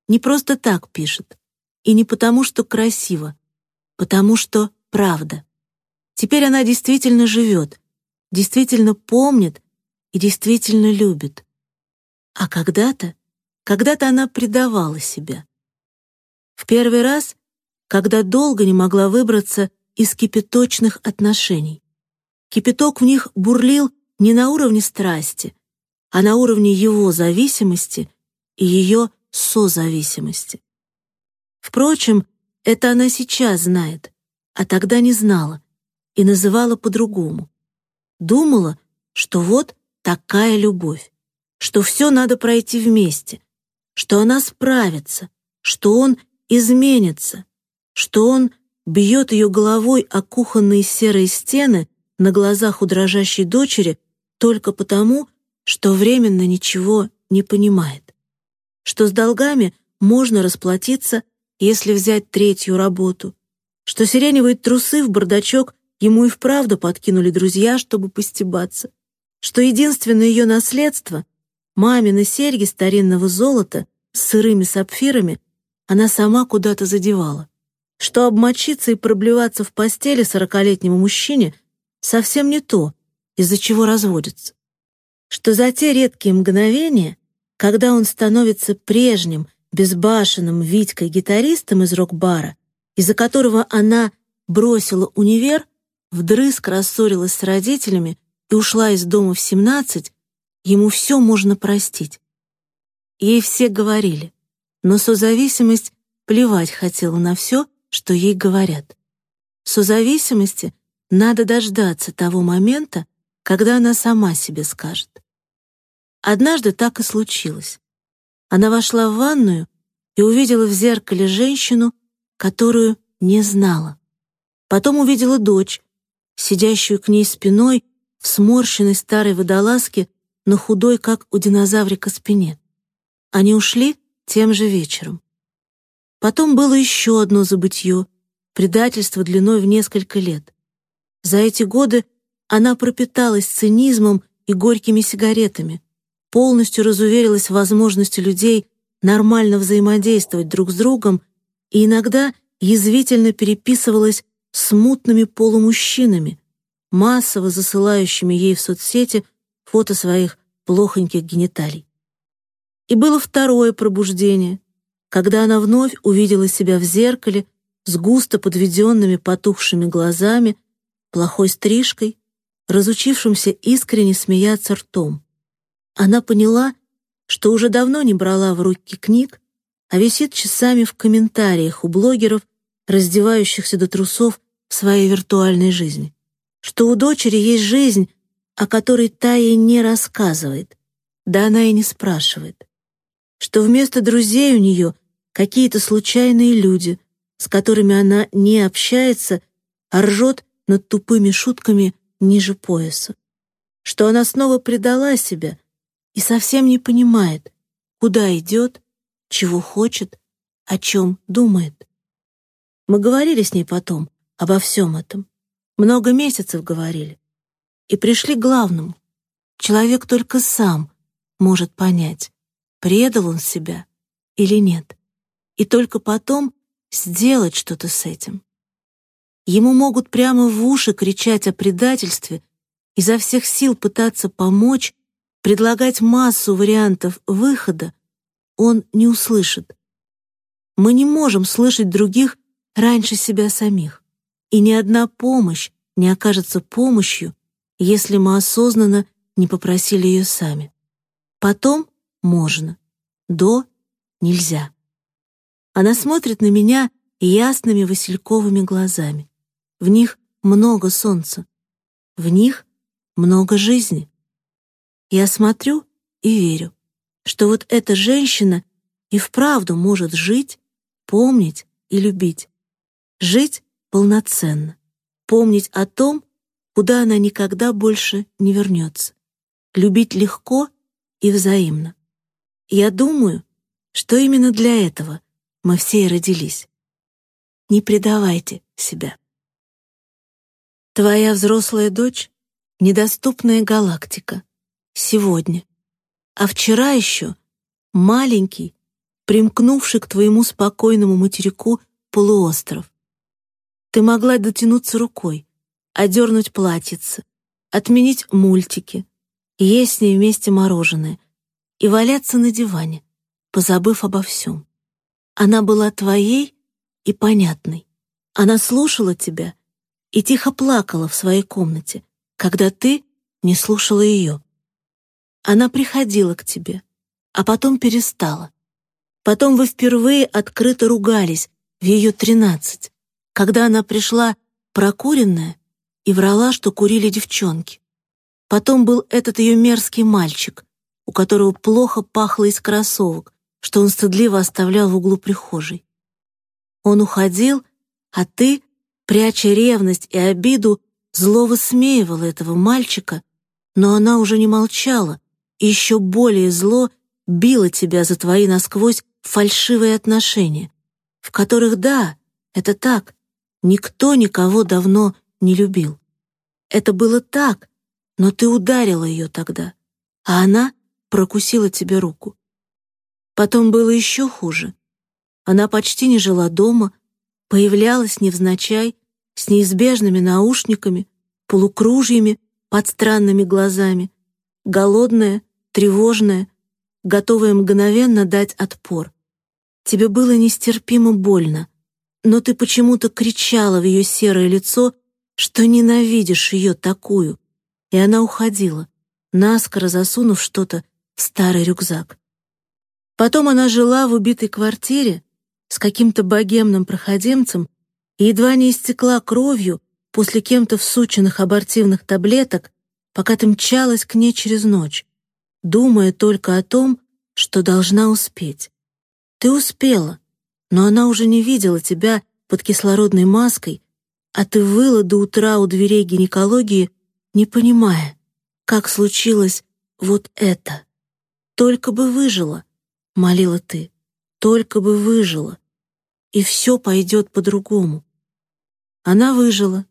Не просто так пишет, и не потому, что красиво, потому что правда. Теперь она действительно живет, действительно помнит и действительно любит. А когда-то, когда-то она предавала себя. В первый раз, когда долго не могла выбраться из кипяточных отношений. Кипяток в них бурлил не на уровне страсти, а на уровне его зависимости и ее созависимости. Впрочем, это она сейчас знает, а тогда не знала и называла по-другому. Думала, что вот такая любовь, что все надо пройти вместе, что она справится, что он изменится, что он бьет ее головой о кухонные серые стены на глазах у дрожащей дочери только потому, что временно ничего не понимает, что с долгами можно расплатиться, если взять третью работу, что сиреневые трусы в бардачок ему и вправду подкинули друзья, чтобы постебаться, что единственное ее наследство — мамины серьги старинного золота с сырыми сапфирами — она сама куда-то задевала, что обмочиться и проблеваться в постели сорокалетнему мужчине совсем не то, из-за чего разводятся, что за те редкие мгновения, когда он становится прежним, безбашенным Витькой-гитаристом из рок-бара, из-за которого она бросила универ, вдрызг рассорилась с родителями и ушла из дома в 17, ему все можно простить. Ей все говорили, но созависимость плевать хотела на все, что ей говорят. Созависимости надо дождаться того момента, когда она сама себе скажет. Однажды так и случилось. Она вошла в ванную и увидела в зеркале женщину, которую не знала. Потом увидела дочь, сидящую к ней спиной в сморщенной старой водолазке на худой, как у динозаврика, спине. Они ушли тем же вечером. Потом было еще одно забытье, предательство длиной в несколько лет. За эти годы она пропиталась цинизмом и горькими сигаретами, полностью разуверилась в возможности людей нормально взаимодействовать друг с другом и иногда язвительно переписывалась с мутными полумужчинами, массово засылающими ей в соцсети фото своих плохоньких гениталий. И было второе пробуждение, когда она вновь увидела себя в зеркале с густо подведенными потухшими глазами плохой стрижкой, разучившимся искренне смеяться ртом. Она поняла, что уже давно не брала в руки книг, а висит часами в комментариях у блогеров, раздевающихся до трусов в своей виртуальной жизни, что у дочери есть жизнь, о которой та ей не рассказывает, да она и не спрашивает, что вместо друзей у нее какие-то случайные люди, с которыми она не общается, а ржет над тупыми шутками ниже пояса. Что она снова предала себя и совсем не понимает, куда идет, чего хочет, о чем думает. Мы говорили с ней потом обо всем этом. Много месяцев говорили. И пришли к главному. Человек только сам может понять, предал он себя или нет. И только потом сделать что-то с этим. Ему могут прямо в уши кричать о предательстве, изо всех сил пытаться помочь, предлагать массу вариантов выхода, он не услышит. Мы не можем слышать других раньше себя самих, и ни одна помощь не окажется помощью, если мы осознанно не попросили ее сами. Потом можно, до нельзя. Она смотрит на меня ясными васильковыми глазами. В них много солнца. В них много жизни. Я смотрю и верю, что вот эта женщина и вправду может жить, помнить и любить. Жить полноценно. Помнить о том, куда она никогда больше не вернется. Любить легко и взаимно. Я думаю, что именно для этого мы все и родились. Не предавайте себя. Твоя взрослая дочь — недоступная галактика. Сегодня. А вчера еще маленький, примкнувший к твоему спокойному материку полуостров. Ты могла дотянуться рукой, одернуть платьице, отменить мультики, есть с ней вместе мороженое и валяться на диване, позабыв обо всем. Она была твоей и понятной. Она слушала тебя и тихо плакала в своей комнате, когда ты не слушала ее. Она приходила к тебе, а потом перестала. Потом вы впервые открыто ругались в ее тринадцать, когда она пришла прокуренная и врала, что курили девчонки. Потом был этот ее мерзкий мальчик, у которого плохо пахло из кроссовок, что он стыдливо оставлял в углу прихожей. Он уходил, а ты, пряча ревность и обиду, зло высмеивала этого мальчика, но она уже не молчала, и еще более зло била тебя за твои насквозь фальшивые отношения, в которых, да, это так, никто никого давно не любил. Это было так, но ты ударила ее тогда, а она прокусила тебе руку. Потом было еще хуже. Она почти не жила дома, появлялась невзначай, с неизбежными наушниками, полукружьями под странными глазами, голодная, тревожная, готовая мгновенно дать отпор. Тебе было нестерпимо больно, но ты почему-то кричала в ее серое лицо, что ненавидишь ее такую, и она уходила, наскоро засунув что-то в старый рюкзак. Потом она жила в убитой квартире с каким-то богемным проходимцем и едва не истекла кровью после кем-то всученных абортивных таблеток, пока ты мчалась к ней через ночь, думая только о том, что должна успеть. Ты успела, но она уже не видела тебя под кислородной маской, а ты выла до утра у дверей гинекологии не понимая, как случилось вот это. «Только бы выжила», — молила ты, — «только бы выжила, и все пойдет по-другому». Она выжила,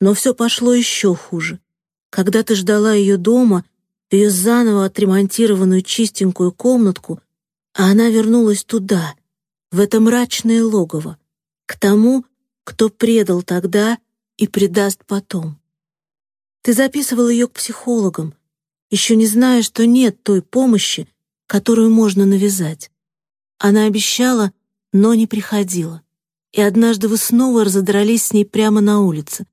но все пошло еще хуже. Когда ты ждала ее дома, ее заново отремонтированную чистенькую комнатку, а она вернулась туда, в это мрачное логово, к тому, кто предал тогда и предаст потом. Ты записывал ее к психологам, еще не зная, что нет той помощи, которую можно навязать. Она обещала, но не приходила. И однажды вы снова разодрались с ней прямо на улице,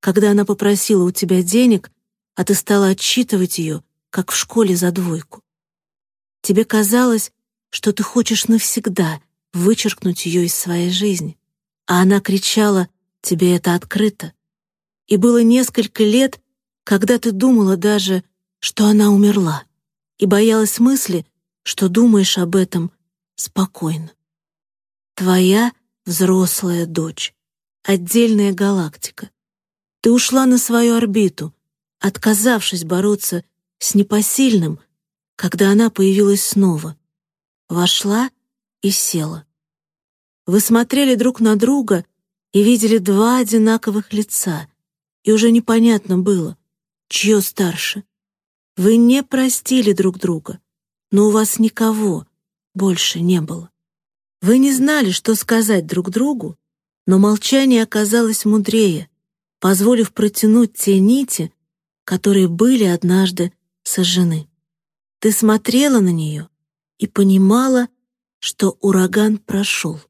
когда она попросила у тебя денег, а ты стала отчитывать ее, как в школе за двойку. Тебе казалось, что ты хочешь навсегда вычеркнуть ее из своей жизни, а она кричала «тебе это открыто». И было несколько лет, когда ты думала даже, что она умерла, и боялась мысли, что думаешь об этом спокойно. Твоя взрослая дочь, отдельная галактика. Ты ушла на свою орбиту, отказавшись бороться с непосильным, когда она появилась снова. Вошла и села. Вы смотрели друг на друга и видели два одинаковых лица, и уже непонятно было, чье старше. Вы не простили друг друга, но у вас никого больше не было. Вы не знали, что сказать друг другу, но молчание оказалось мудрее, позволив протянуть те нити, которые были однажды сожжены. Ты смотрела на нее и понимала, что ураган прошел.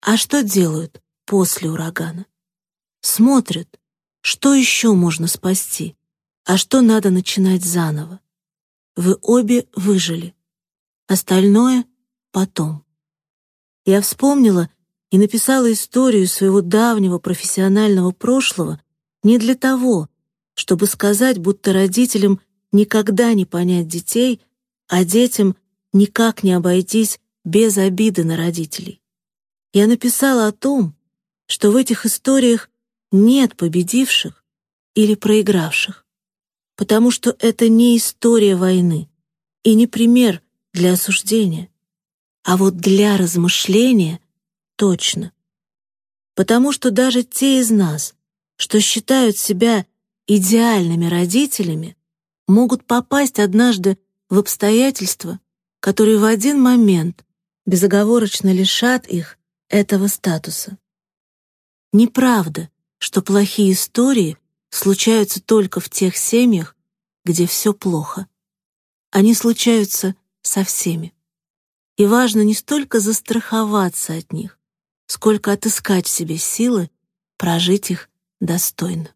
А что делают после урагана? Смотрят, что еще можно спасти? А что надо начинать заново? Вы обе выжили. Остальное — потом. Я вспомнила и написала историю своего давнего профессионального прошлого не для того, чтобы сказать, будто родителям никогда не понять детей, а детям никак не обойтись без обиды на родителей. Я написала о том, что в этих историях нет победивших или проигравших, потому что это не история войны и не пример для осуждения, а вот для размышления точно. Потому что даже те из нас, что считают себя идеальными родителями, могут попасть однажды в обстоятельства, которые в один момент безоговорочно лишат их этого статуса. Неправда, что плохие истории случаются только в тех семьях, где все плохо. Они случаются со всеми. И важно не столько застраховаться от них, сколько отыскать в себе силы прожить их достойно.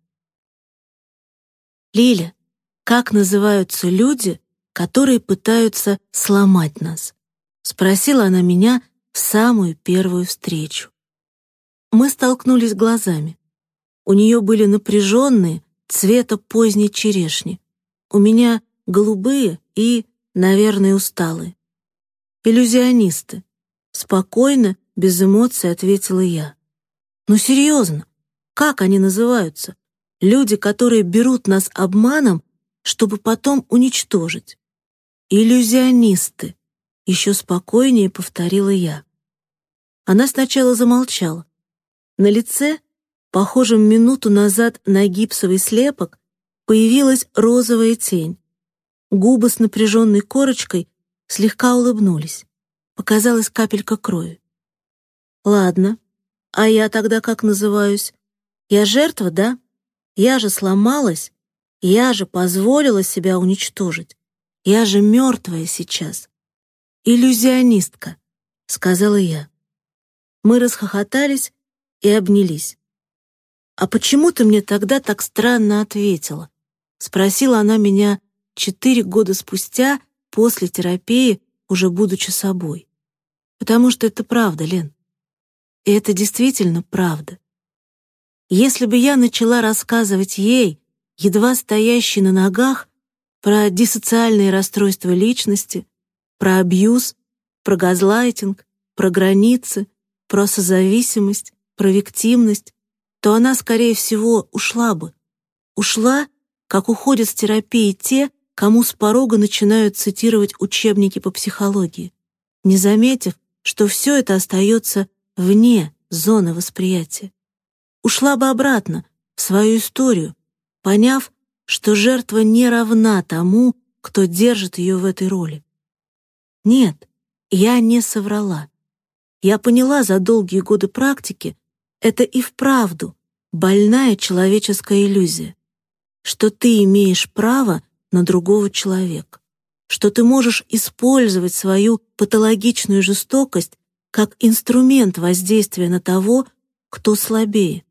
Лиля, как называются люди, которые пытаются сломать нас? Спросила она меня в самую первую встречу. Мы столкнулись глазами. У нее были напряженные, цвета поздней черешни. У меня голубые и, наверное, усталые. Иллюзионисты. Спокойно, без эмоций ответила я. Ну серьезно, как они называются? Люди, которые берут нас обманом, чтобы потом уничтожить. Иллюзионисты. Еще спокойнее повторила я. Она сначала замолчала. На лице, похожем минуту назад на гипсовый слепок, появилась розовая тень. Губы с напряженной корочкой слегка улыбнулись. Показалась капелька крови. «Ладно, а я тогда как называюсь? Я жертва, да? Я же сломалась, я же позволила себя уничтожить. Я же мертвая сейчас. Иллюзионистка», — сказала я. Мы расхохотались и обнялись. «А почему ты мне тогда так странно ответила?» — спросила она меня четыре года спустя после терапии, уже будучи собой. «Потому что это правда, Лен. И это действительно правда. Если бы я начала рассказывать ей, едва стоящей на ногах, про диссоциальные расстройства личности, про абьюз, про газлайтинг, про границы, про созависимость, про виктимность, то она, скорее всего, ушла бы. Ушла, как уходят с терапии те, кому с порога начинают цитировать учебники по психологии, не заметив, что все это остается вне зоны восприятия. Ушла бы обратно, в свою историю, поняв, что жертва не равна тому, кто держит ее в этой роли. Нет, я не соврала. Я поняла за долгие годы практики, это и вправду больная человеческая иллюзия, что ты имеешь право на другого человека, что ты можешь использовать свою патологичную жестокость как инструмент воздействия на того, кто слабее,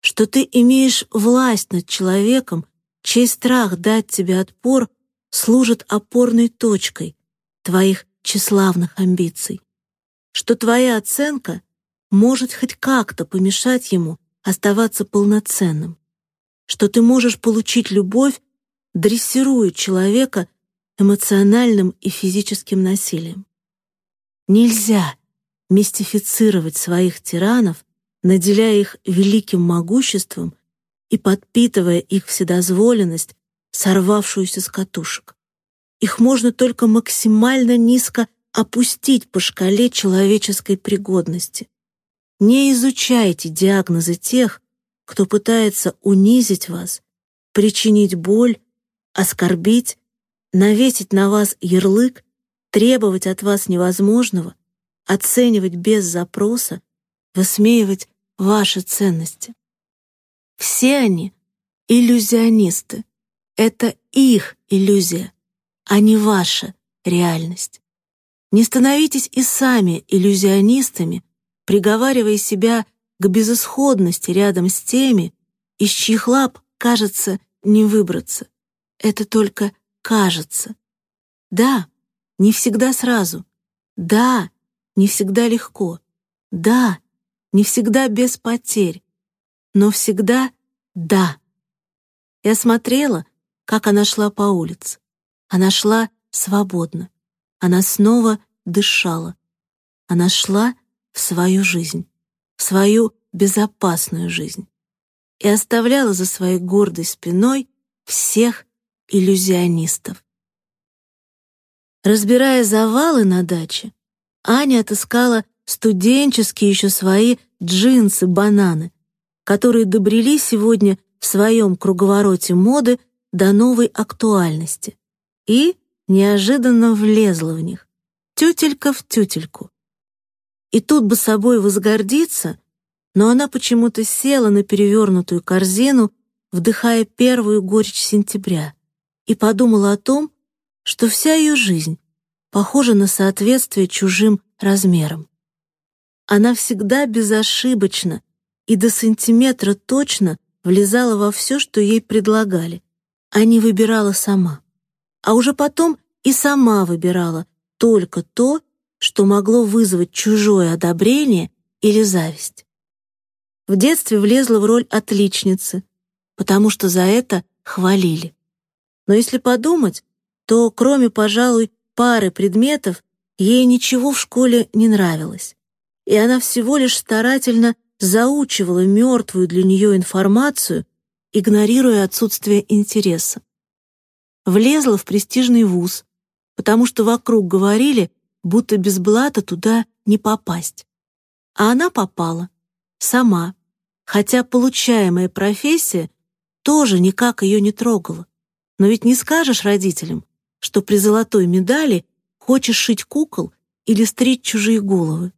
что ты имеешь власть над человеком, чей страх дать тебе отпор служит опорной точкой твоих тщеславных амбиций что твоя оценка может хоть как-то помешать ему оставаться полноценным, что ты можешь получить любовь, дрессируя человека эмоциональным и физическим насилием. Нельзя мистифицировать своих тиранов, наделяя их великим могуществом и подпитывая их вседозволенность, сорвавшуюся с катушек. Их можно только максимально низко опустить по шкале человеческой пригодности. Не изучайте диагнозы тех, кто пытается унизить вас, причинить боль, оскорбить, навесить на вас ярлык, требовать от вас невозможного, оценивать без запроса, высмеивать ваши ценности. Все они — иллюзионисты. Это их иллюзия, а не ваша реальность. Не становитесь и сами иллюзионистами, приговаривая себя к безысходности рядом с теми, из чьих лап, кажется, не выбраться. Это только кажется. Да, не всегда сразу. Да, не всегда легко. Да, не всегда без потерь. Но всегда да. Я смотрела, как она шла по улице. Она шла свободно. Она снова дышала. Она шла в свою жизнь, в свою безопасную жизнь и оставляла за своей гордой спиной всех иллюзионистов. Разбирая завалы на даче, Аня отыскала студенческие еще свои джинсы-бананы, которые добрели сегодня в своем круговороте моды до новой актуальности и неожиданно влезла в них. Тютелька в тютельку, И тут бы собой возгордиться, но она почему-то села на перевернутую корзину, вдыхая первую горечь сентября, и подумала о том, что вся ее жизнь похожа на соответствие чужим размерам. Она всегда безошибочно и до сантиметра точно влезала во все, что ей предлагали, а не выбирала сама. А уже потом и сама выбирала только то, что могло вызвать чужое одобрение или зависть. В детстве влезла в роль отличницы, потому что за это хвалили. Но если подумать, то кроме, пожалуй, пары предметов, ей ничего в школе не нравилось. И она всего лишь старательно заучивала мертвую для нее информацию, игнорируя отсутствие интереса. Влезла в престижный вуз, потому что вокруг говорили, будто без блата туда не попасть. А она попала. Сама. Хотя получаемая профессия тоже никак ее не трогала. Но ведь не скажешь родителям, что при золотой медали хочешь шить кукол или стричь чужие головы.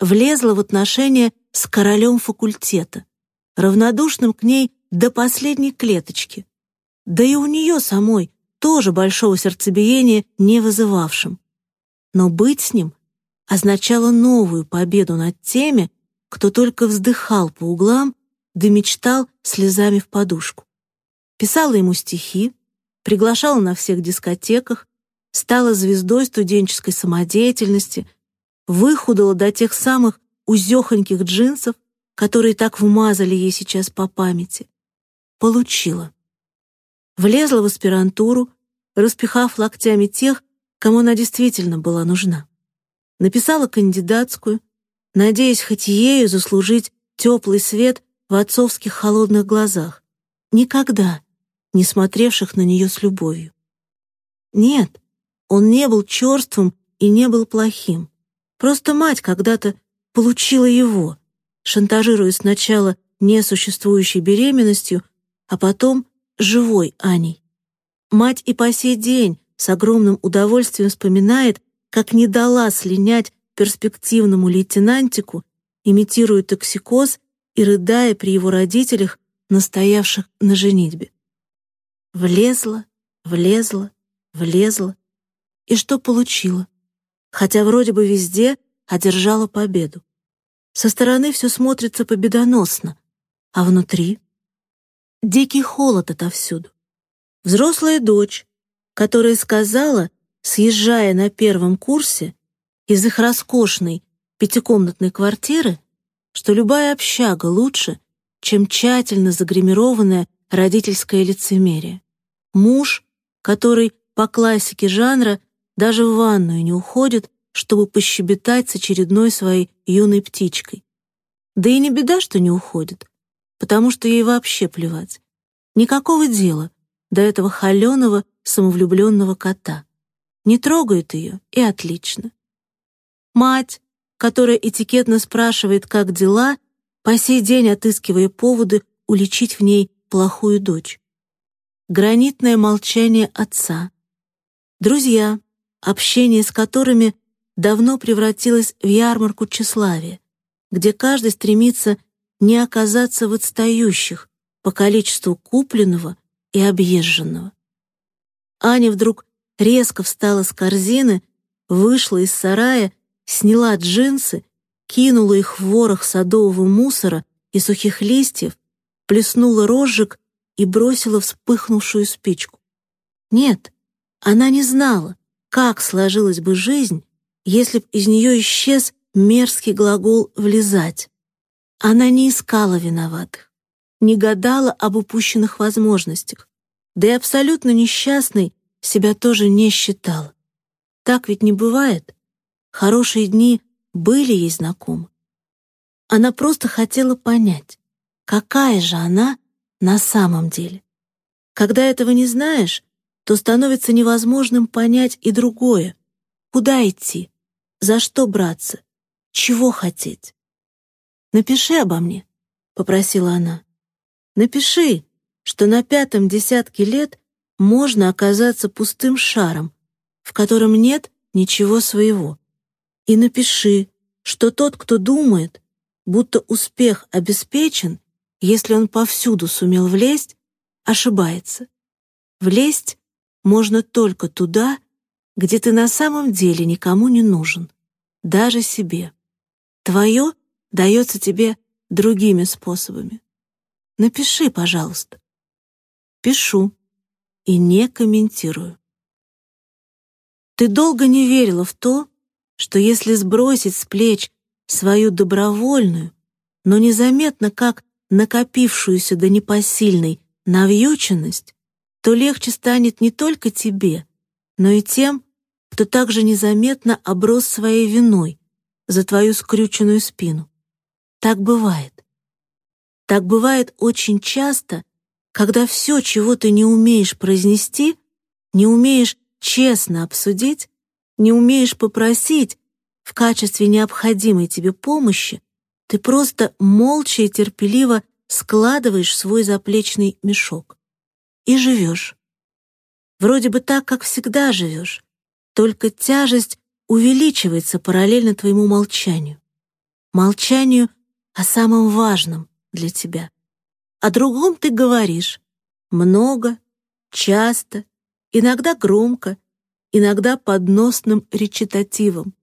Влезла в отношения с королем факультета, равнодушным к ней до последней клеточки. Да и у нее самой тоже большого сердцебиения не вызывавшим. Но быть с ним означало новую победу над теми, кто только вздыхал по углам да мечтал слезами в подушку писала ему стихи, приглашала на всех дискотеках, стала звездой студенческой самодеятельности, выхудала до тех самых узехоньких джинсов, которые так вмазали ей сейчас по памяти. Получила. Влезла в аспирантуру, распихав локтями тех, кому она действительно была нужна. Написала кандидатскую, надеясь хоть ею заслужить теплый свет в отцовских холодных глазах. Никогда, не смотревших на нее с любовью. Нет, он не был черствым и не был плохим. Просто мать когда-то получила его, шантажируя сначала несуществующей беременностью, а потом живой Аней. Мать и по сей день с огромным удовольствием вспоминает, как не дала слинять перспективному лейтенантику, имитируя токсикоз и рыдая при его родителях, настоявших на женитьбе. Влезла, влезла, влезла. И что получила? Хотя вроде бы везде одержала победу. Со стороны все смотрится победоносно, а внутри — дикий холод отовсюду. Взрослая дочь, которая сказала, съезжая на первом курсе из их роскошной пятикомнатной квартиры, что любая общага лучше, чем тщательно загримированная родительское лицемерие. Муж, который по классике жанра даже в ванную не уходит, чтобы пощебетать с очередной своей юной птичкой. Да и не беда, что не уходит, потому что ей вообще плевать. Никакого дела до этого холеного, самовлюбленного кота. Не трогает ее, и отлично. Мать, которая этикетно спрашивает, как дела, по сей день отыскивая поводы уличить в ней плохую дочь. Гранитное молчание отца. Друзья, общение с которыми давно превратилось в ярмарку тщеславия, где каждый стремится не оказаться в отстающих по количеству купленного и объезженного. Аня вдруг резко встала с корзины, вышла из сарая, сняла джинсы, кинула их в ворох садового мусора и сухих листьев плеснула розжиг и бросила вспыхнувшую спичку. Нет, она не знала, как сложилась бы жизнь, если б из нее исчез мерзкий глагол «влезать». Она не искала виноватых, не гадала об упущенных возможностях, да и абсолютно несчастной себя тоже не считала. Так ведь не бывает. Хорошие дни были ей знакомы. Она просто хотела понять, какая же она на самом деле. Когда этого не знаешь, то становится невозможным понять и другое. Куда идти? За что браться? Чего хотеть? «Напиши обо мне», — попросила она. «Напиши, что на пятом десятке лет можно оказаться пустым шаром, в котором нет ничего своего. И напиши, что тот, кто думает, будто успех обеспечен, если он повсюду сумел влезть, ошибается. Влезть можно только туда, где ты на самом деле никому не нужен, даже себе. Твое дается тебе другими способами. Напиши, пожалуйста. Пишу и не комментирую. Ты долго не верила в то, что если сбросить с плеч свою добровольную, но незаметно как накопившуюся до непосильной навьюченность, то легче станет не только тебе, но и тем, кто также незаметно оброс своей виной за твою скрюченную спину. Так бывает. Так бывает очень часто, когда все, чего ты не умеешь произнести, не умеешь честно обсудить, не умеешь попросить в качестве необходимой тебе помощи, ты просто молча и терпеливо складываешь свой заплечный мешок и живешь. Вроде бы так, как всегда живешь, только тяжесть увеличивается параллельно твоему молчанию. Молчанию о самом важном для тебя. О другом ты говоришь много, часто, иногда громко, иногда подносным речитативом.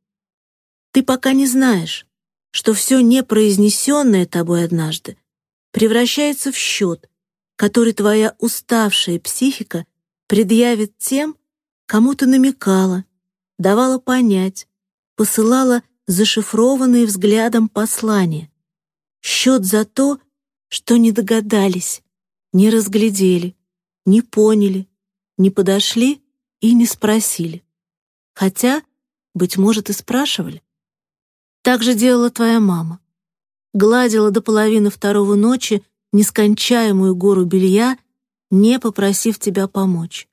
Ты пока не знаешь, что все непроизнесенное тобой однажды превращается в счет, который твоя уставшая психика предъявит тем, кому ты намекала, давала понять, посылала зашифрованные взглядом послания. Счет за то, что не догадались, не разглядели, не поняли, не подошли и не спросили. Хотя, быть может, и спрашивали. Так же делала твоя мама. Гладила до половины второго ночи нескончаемую гору белья, не попросив тебя помочь.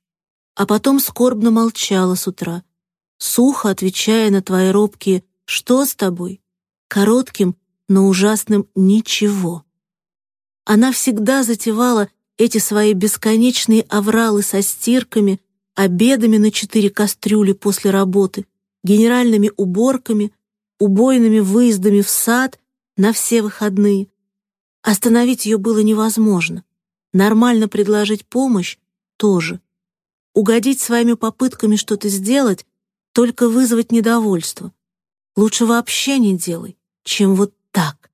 А потом скорбно молчала с утра, сухо отвечая на твои робкие «Что с тобой?» коротким, но ужасным «Ничего». Она всегда затевала эти свои бесконечные авралы со стирками, обедами на четыре кастрюли после работы, генеральными уборками, убойными выездами в сад на все выходные. Остановить ее было невозможно. Нормально предложить помощь тоже. Угодить своими попытками что-то сделать, только вызвать недовольство. Лучше вообще не делай, чем вот так.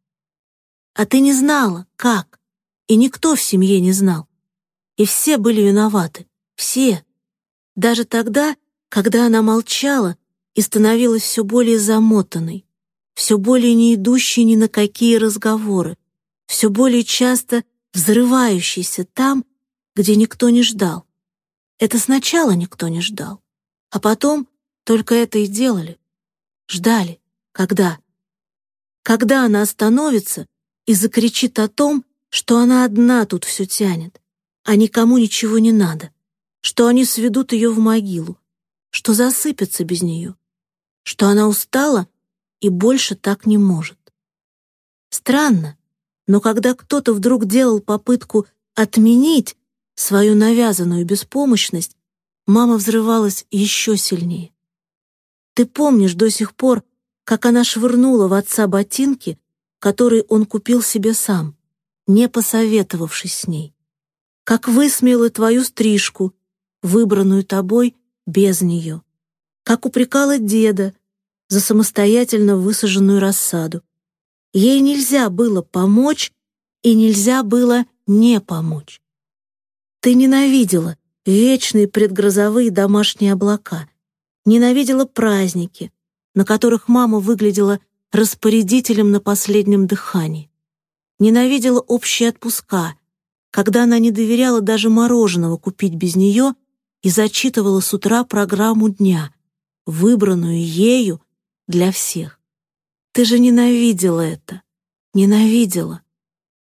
А ты не знала, как и никто в семье не знал. И все были виноваты, все. Даже тогда, когда она молчала и становилась все более замотанной, все более не идущей ни на какие разговоры, все более часто взрывающейся там, где никто не ждал. Это сначала никто не ждал, а потом только это и делали. Ждали. Когда? Когда она остановится и закричит о том, что она одна тут все тянет, а никому ничего не надо, что они сведут ее в могилу, что засыпятся без нее, что она устала и больше так не может. Странно, но когда кто-то вдруг делал попытку отменить свою навязанную беспомощность, мама взрывалась еще сильнее. Ты помнишь до сих пор, как она швырнула в отца ботинки, которые он купил себе сам, не посоветовавшись с ней. Как высмеяла твою стрижку, выбранную тобой без нее. Как упрекала деда за самостоятельно высаженную рассаду. Ей нельзя было помочь и нельзя было не помочь. Ты ненавидела вечные предгрозовые домашние облака, ненавидела праздники, на которых мама выглядела распорядителем на последнем дыхании ненавидела общие отпуска, когда она не доверяла даже мороженого купить без нее и зачитывала с утра программу дня, выбранную ею для всех. Ты же ненавидела это, ненавидела,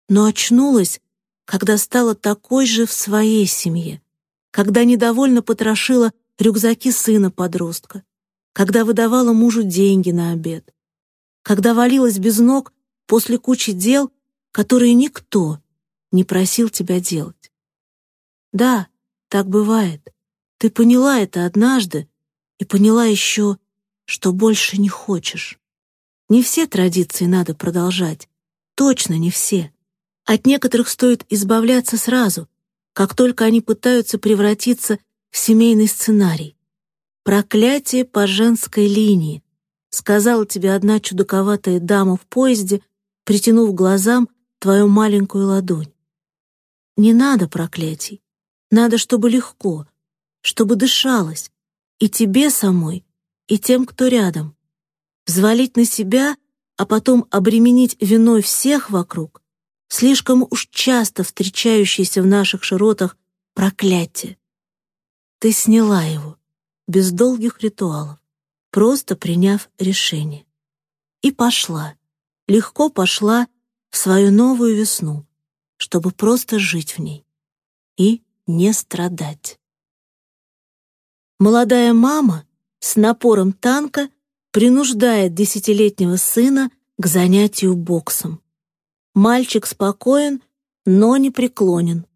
но очнулась, когда стала такой же в своей семье, когда недовольно потрошила рюкзаки сына-подростка, когда выдавала мужу деньги на обед, когда валилась без ног после кучи дел которые никто не просил тебя делать. Да, так бывает. Ты поняла это однажды и поняла еще, что больше не хочешь. Не все традиции надо продолжать. Точно не все. От некоторых стоит избавляться сразу, как только они пытаются превратиться в семейный сценарий. «Проклятие по женской линии», — сказала тебе одна чудаковатая дама в поезде, притянув глазам твою маленькую ладонь. Не надо проклятий. Надо, чтобы легко, чтобы дышалось, и тебе самой, и тем, кто рядом. Взвалить на себя, а потом обременить виной всех вокруг — слишком уж часто встречающееся в наших широтах проклятие. Ты сняла его, без долгих ритуалов, просто приняв решение. И пошла, легко пошла в свою новую весну, чтобы просто жить в ней и не страдать. Молодая мама с напором танка принуждает десятилетнего сына к занятию боксом. Мальчик спокоен, но не преклонен.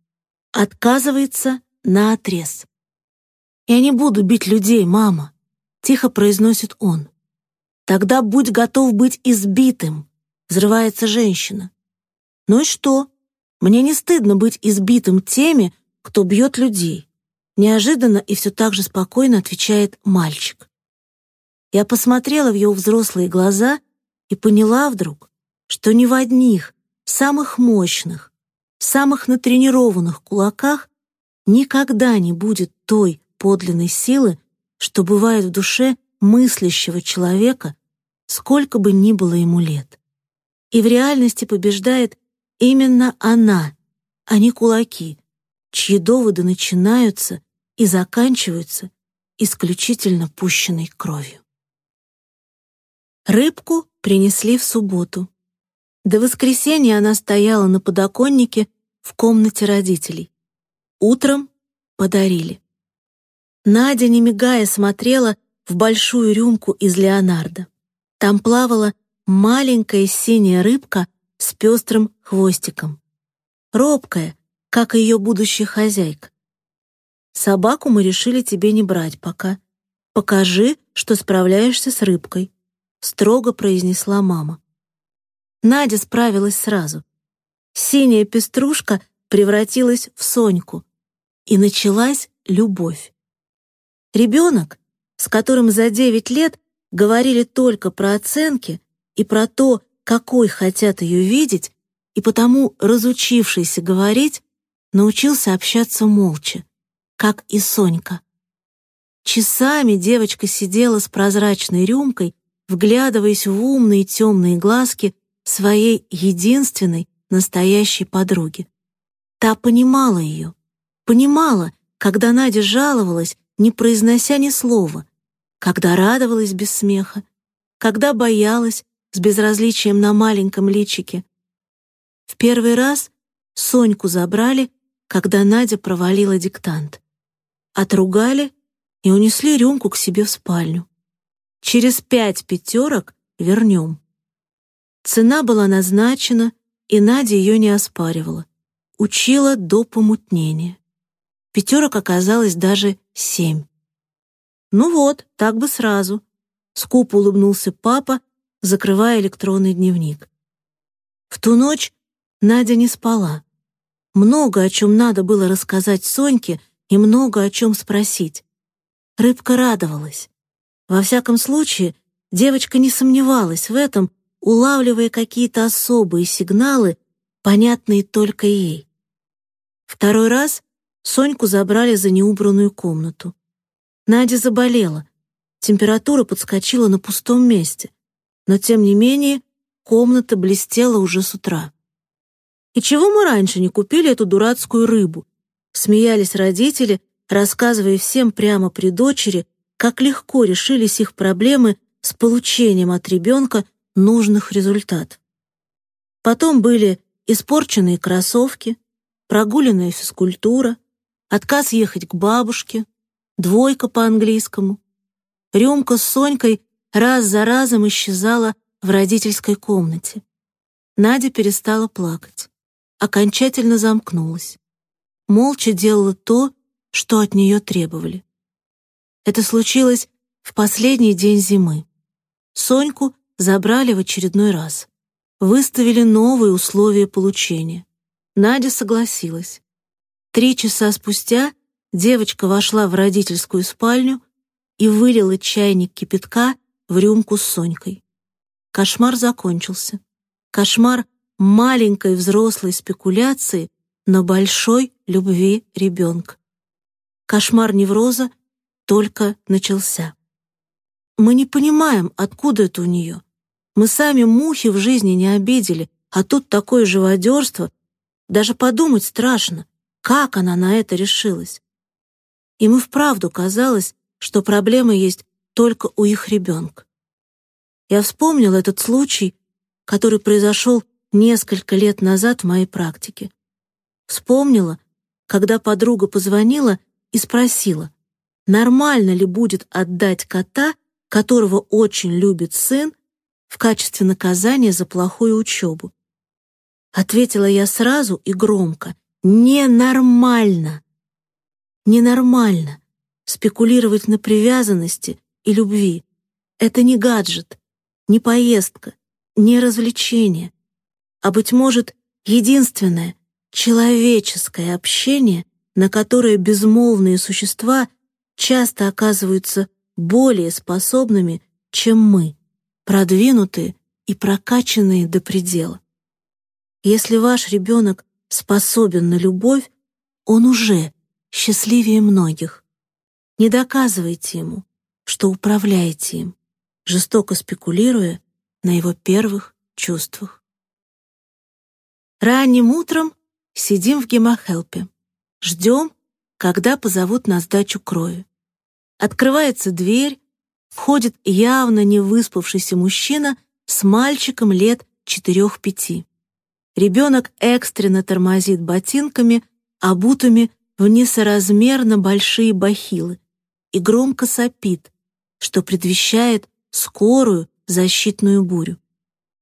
Отказывается на отрез. «Я не буду бить людей, мама», — тихо произносит он. «Тогда будь готов быть избитым», — взрывается женщина. «Ну и что? Мне не стыдно быть избитым теми, кто бьет людей. Неожиданно и все так же спокойно отвечает мальчик. Я посмотрела в его взрослые глаза и поняла вдруг, что ни в одних, самых мощных, самых натренированных кулаках никогда не будет той подлинной силы, что бывает в душе мыслящего человека, сколько бы ни было ему лет. И в реальности побеждает именно она, а не кулаки, чьи доводы начинаются и заканчиваются исключительно пущенной кровью. Рыбку принесли в субботу. До воскресенья она стояла на подоконнике в комнате родителей. Утром подарили. Надя, не мигая, смотрела в большую рюмку из Леонардо. Там плавала маленькая синяя рыбка с пестрым хвостиком. Робкая, как и ее будущая хозяйка. Собаку мы решили тебе не брать пока. Покажи, что справляешься с рыбкой», — строго произнесла мама. Надя справилась сразу. Синяя пеструшка превратилась в Соньку, и началась любовь. Ребенок, с которым за девять лет говорили только про оценки и про то, какой хотят ее видеть, и потому разучившийся говорить, научился общаться молча, как и Сонька. Часами девочка сидела с прозрачной рюмкой, вглядываясь в умные темные глазки своей единственной настоящей подруги. Та понимала ее, понимала, когда Надя жаловалась, не произнося ни слова, когда радовалась без смеха, когда боялась с безразличием на маленьком личике. В первый раз Соньку забрали когда Надя провалила диктант. Отругали и унесли рюмку к себе в спальню. Через пять пятерок вернем. Цена была назначена, и Надя ее не оспаривала. Учила до помутнения. Пятерок оказалось даже семь. «Ну вот, так бы сразу», — скупо улыбнулся папа, закрывая электронный дневник. В ту ночь Надя не спала. Много о чем надо было рассказать Соньке и много о чем спросить. Рыбка радовалась. Во всяком случае, девочка не сомневалась в этом, улавливая какие-то особые сигналы, понятные только ей. Второй раз Соньку забрали за неубранную комнату. Надя заболела. Температура подскочила на пустом месте. Но, тем не менее, комната блестела уже с утра. И чего мы раньше не купили эту дурацкую рыбу? Смеялись родители, рассказывая всем прямо при дочери, как легко решились их проблемы с получением от ребенка нужных результатов. Потом были испорченные кроссовки, прогуленная физкультура, отказ ехать к бабушке, двойка по английскому. Рюмка с Сонькой раз за разом исчезала в родительской комнате. Надя перестала плакать окончательно замкнулась. Молча делала то, что от нее требовали. Это случилось в последний день зимы. Соньку забрали в очередной раз. Выставили новые условия получения. Надя согласилась. Три часа спустя девочка вошла в родительскую спальню и вылила чайник кипятка в рюмку с Сонькой. Кошмар закончился. Кошмар маленькой взрослой спекуляции на большой любви ребенка. Кошмар невроза только начался. Мы не понимаем, откуда это у нее. Мы сами мухи в жизни не обидели, а тут такое живодерство. Даже подумать страшно, как она на это решилась. Им вправду казалось, что проблема есть только у их ребенка. Я вспомнил этот случай, который произошел несколько лет назад в моей практике. Вспомнила, когда подруга позвонила и спросила, нормально ли будет отдать кота, которого очень любит сын, в качестве наказания за плохую учебу. Ответила я сразу и громко. Ненормально. Ненормально спекулировать на привязанности и любви. Это не гаджет, не поездка, не развлечение, а, быть может, единственное человеческое общение, на которое безмолвные существа часто оказываются более способными, чем мы, продвинутые и прокачанные до предела. Если ваш ребенок способен на любовь, он уже счастливее многих. Не доказывайте ему, что управляете им, жестоко спекулируя на его первых чувствах. Ранним утром сидим в гемохелпе, ждем, когда позовут на сдачу крови. Открывается дверь, входит явно не выспавшийся мужчина с мальчиком лет четырех-пяти. Ребенок экстренно тормозит ботинками, обутыми в несоразмерно большие бахилы и громко сопит, что предвещает скорую защитную бурю.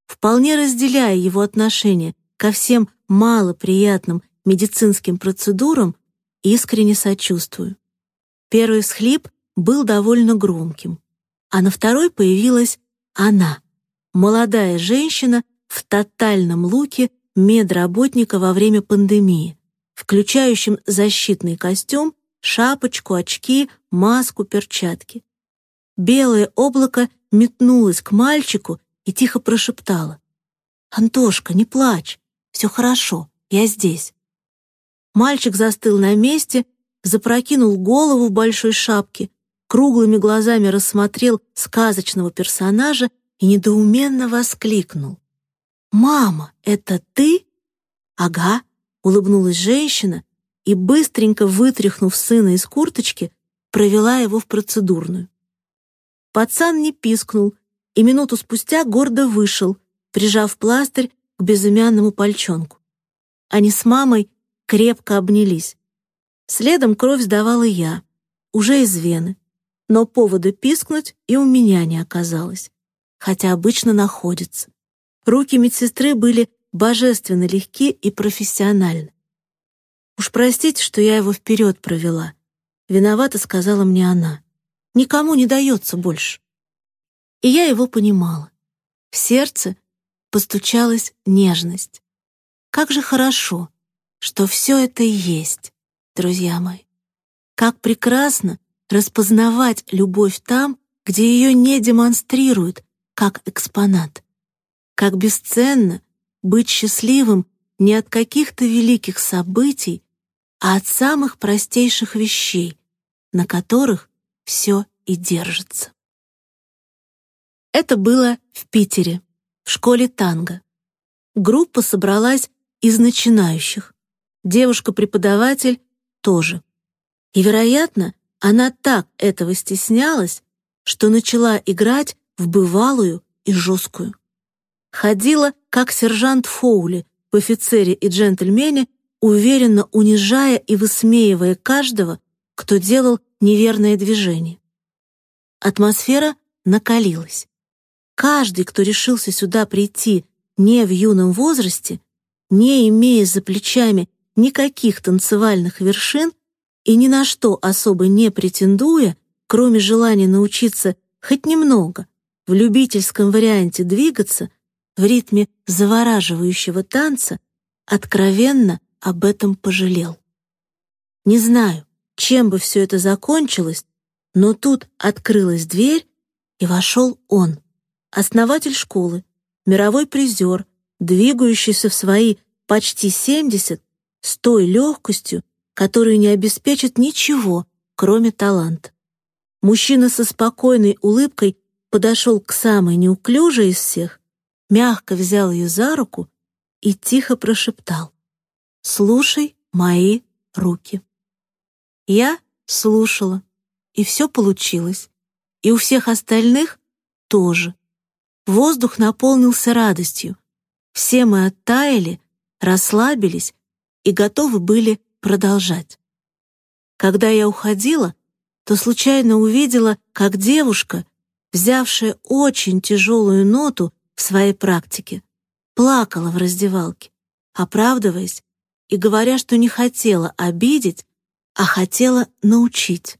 Вполне разделяя его отношение ко всем малоприятным медицинским процедурам, искренне сочувствую. Первый всхлип был довольно громким, а на второй появилась она, молодая женщина в тотальном луке медработника во время пандемии, включающим защитный костюм, шапочку, очки, маску, перчатки. Белое облако метнулось к мальчику и тихо прошептало. «Антошка, не плачь, все хорошо, я здесь». Мальчик застыл на месте, запрокинул голову в большой шапке, круглыми глазами рассмотрел сказочного персонажа и недоуменно воскликнул. «Мама, это ты?» «Ага», — улыбнулась женщина и, быстренько вытряхнув сына из курточки, провела его в процедурную. Пацан не пискнул и минуту спустя гордо вышел, прижав пластырь к безымянному пальчонку. Они с мамой крепко обнялись. Следом кровь сдавала я, уже из вены, но повода пискнуть и у меня не оказалось, хотя обычно находится. Руки медсестры были божественно легки и профессиональны. «Уж простите, что я его вперед провела», — виновата сказала мне она. «Никому не дается больше». И я его понимала. В сердце постучалась нежность. Как же хорошо, что все это есть, друзья мои. Как прекрасно распознавать любовь там, где ее не демонстрируют, как экспонат. Как бесценно быть счастливым не от каких-то великих событий, а от самых простейших вещей, на которых все и держится. Это было в Питере, в школе танго. Группа собралась из начинающих. Девушка-преподаватель тоже. И, вероятно, она так этого стеснялась, что начала играть в бывалую и жесткую ходила, как сержант Фоули в «Офицере и джентльмене», уверенно унижая и высмеивая каждого, кто делал неверное движение. Атмосфера накалилась. Каждый, кто решился сюда прийти не в юном возрасте, не имея за плечами никаких танцевальных вершин и ни на что особо не претендуя, кроме желания научиться хоть немного, в любительском варианте двигаться в ритме завораживающего танца, откровенно об этом пожалел. Не знаю, чем бы все это закончилось, но тут открылась дверь, и вошел он, основатель школы, мировой призер, двигающийся в свои почти 70 с той легкостью, которую не обеспечит ничего, кроме таланта. Мужчина со спокойной улыбкой подошел к самой неуклюжей из всех, мягко взял ее за руку и тихо прошептал «Слушай мои руки». Я слушала, и все получилось, и у всех остальных тоже. Воздух наполнился радостью. Все мы оттаяли, расслабились и готовы были продолжать. Когда я уходила, то случайно увидела, как девушка, взявшая очень тяжелую ноту своей практике, плакала в раздевалке, оправдываясь и говоря, что не хотела обидеть, а хотела научить.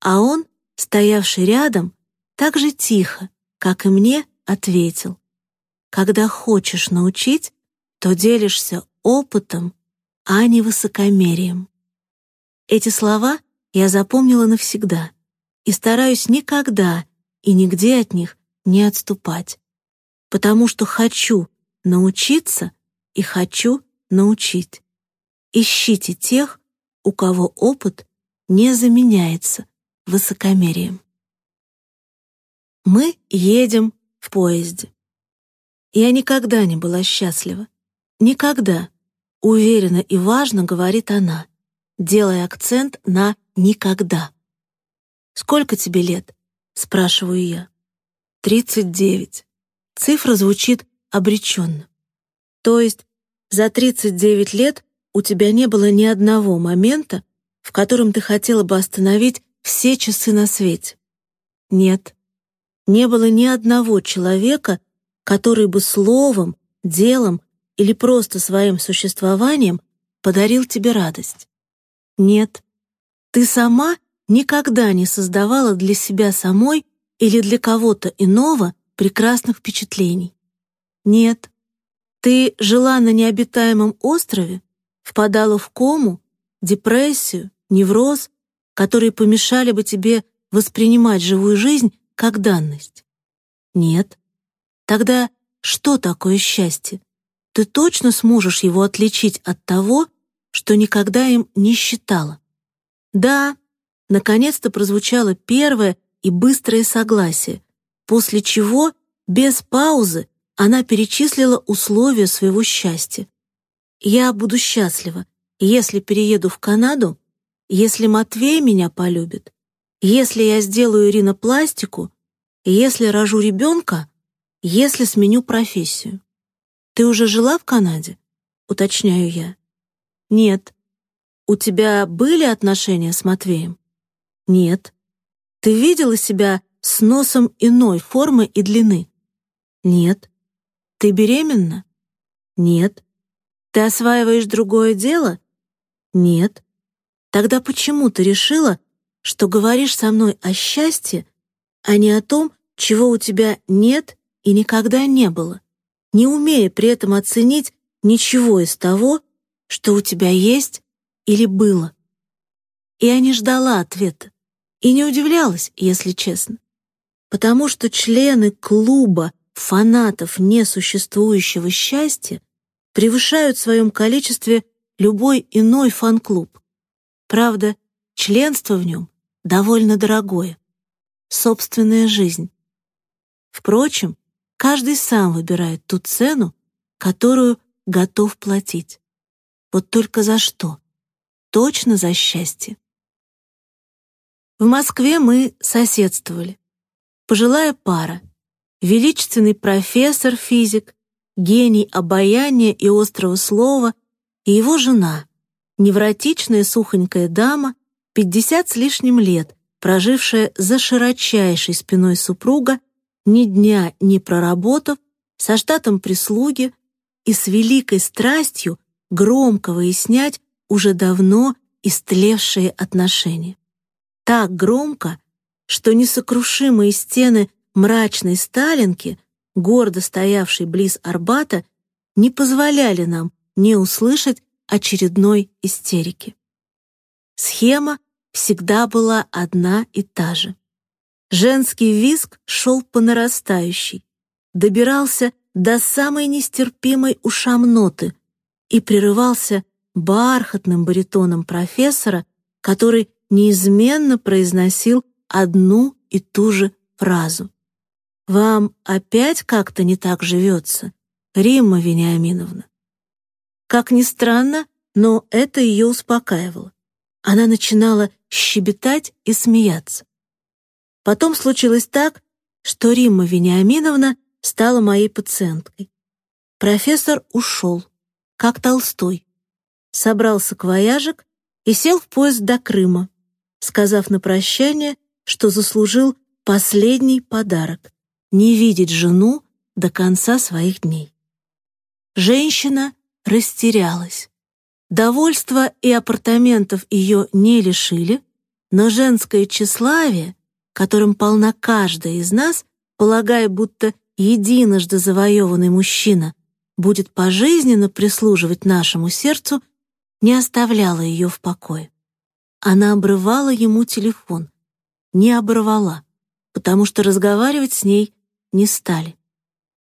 А он, стоявший рядом, так же тихо, как и мне, ответил. Когда хочешь научить, то делишься опытом, а не высокомерием. Эти слова я запомнила навсегда и стараюсь никогда и нигде от них не отступать, потому что хочу научиться и хочу научить. Ищите тех, у кого опыт не заменяется высокомерием. Мы едем в поезде. Я никогда не была счастлива. Никогда. Уверенно и важно говорит она, делая акцент на «никогда». «Сколько тебе лет?» — спрашиваю я. «Тридцать девять». Цифра звучит обреченно. То есть за тридцать девять лет у тебя не было ни одного момента, в котором ты хотела бы остановить все часы на свете? Нет. Не было ни одного человека, который бы словом, делом или просто своим существованием подарил тебе радость. Нет. Ты сама никогда не создавала для себя самой или для кого-то иного прекрасных впечатлений. Нет. Ты жила на необитаемом острове, впадала в кому, депрессию, невроз, которые помешали бы тебе воспринимать живую жизнь как данность? Нет. Тогда что такое счастье? Ты точно сможешь его отличить от того, что никогда им не считала? Да, наконец-то прозвучало первое и быстрое согласие, после чего, без паузы, она перечислила условия своего счастья. «Я буду счастлива, если перееду в Канаду если Матвей меня полюбит, если я сделаю ринопластику, если рожу ребенка, если сменю профессию. Ты уже жила в Канаде? Уточняю я. Нет. У тебя были отношения с Матвеем? Нет. Ты видела себя с носом иной формы и длины? Нет. Ты беременна? Нет. Ты осваиваешь другое дело? Нет. Тогда почему ты решила, что говоришь со мной о счастье, а не о том, чего у тебя нет и никогда не было, не умея при этом оценить ничего из того, что у тебя есть или было? Я не ждала ответа и не удивлялась, если честно, потому что члены клуба фанатов несуществующего счастья превышают в своем количестве любой иной фан-клуб. Правда, членство в нем довольно дорогое. Собственная жизнь. Впрочем, каждый сам выбирает ту цену, которую готов платить. Вот только за что? Точно за счастье. В Москве мы соседствовали. Пожилая пара, величественный профессор-физик, гений обаяния и острого слова и его жена, невротичная сухонькая дама, пятьдесят с лишним лет, прожившая за широчайшей спиной супруга, ни дня не проработав, со штатом прислуги и с великой страстью громко выяснять уже давно истлевшие отношения. Так громко, что несокрушимые стены мрачной Сталинки, гордо стоявшей близ Арбата, не позволяли нам не услышать очередной истерики. Схема всегда была одна и та же. Женский визг шел по нарастающей, добирался до самой нестерпимой ушам ноты и прерывался бархатным баритоном профессора, который неизменно произносил одну и ту же фразу. «Вам опять как-то не так живется, Римма Вениаминовна?» Как ни странно, но это ее успокаивало. Она начинала щебетать и смеяться. Потом случилось так, что Римма Вениаминовна стала моей пациенткой. Профессор ушел, как Толстой. Собрал саквояжик и сел в поезд до Крыма, сказав на прощание, что заслужил последний подарок — не видеть жену до конца своих дней. Женщина растерялась. Довольства и апартаментов ее не лишили, но женское тщеславие, которым полна каждая из нас, полагая, будто единожды завоеванный мужчина будет пожизненно прислуживать нашему сердцу, не оставляло ее в покое. Она обрывала ему телефон. Не оборвала, потому что разговаривать с ней не стали.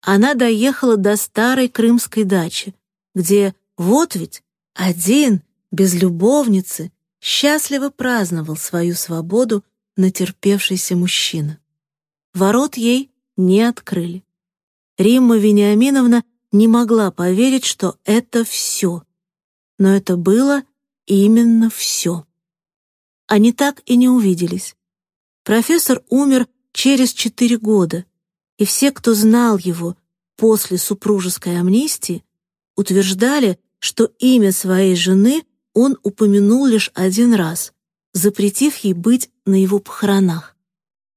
Она доехала до старой крымской дачи, где вот ведь один, без любовницы, счастливо праздновал свою свободу натерпевшийся мужчина. Ворот ей не открыли. Римма Вениаминовна не могла поверить, что это все. Но это было именно все. Они так и не увиделись. Профессор умер через четыре года, и все, кто знал его после супружеской амнистии, утверждали, что имя своей жены он упомянул лишь один раз, запретив ей быть на его похоронах.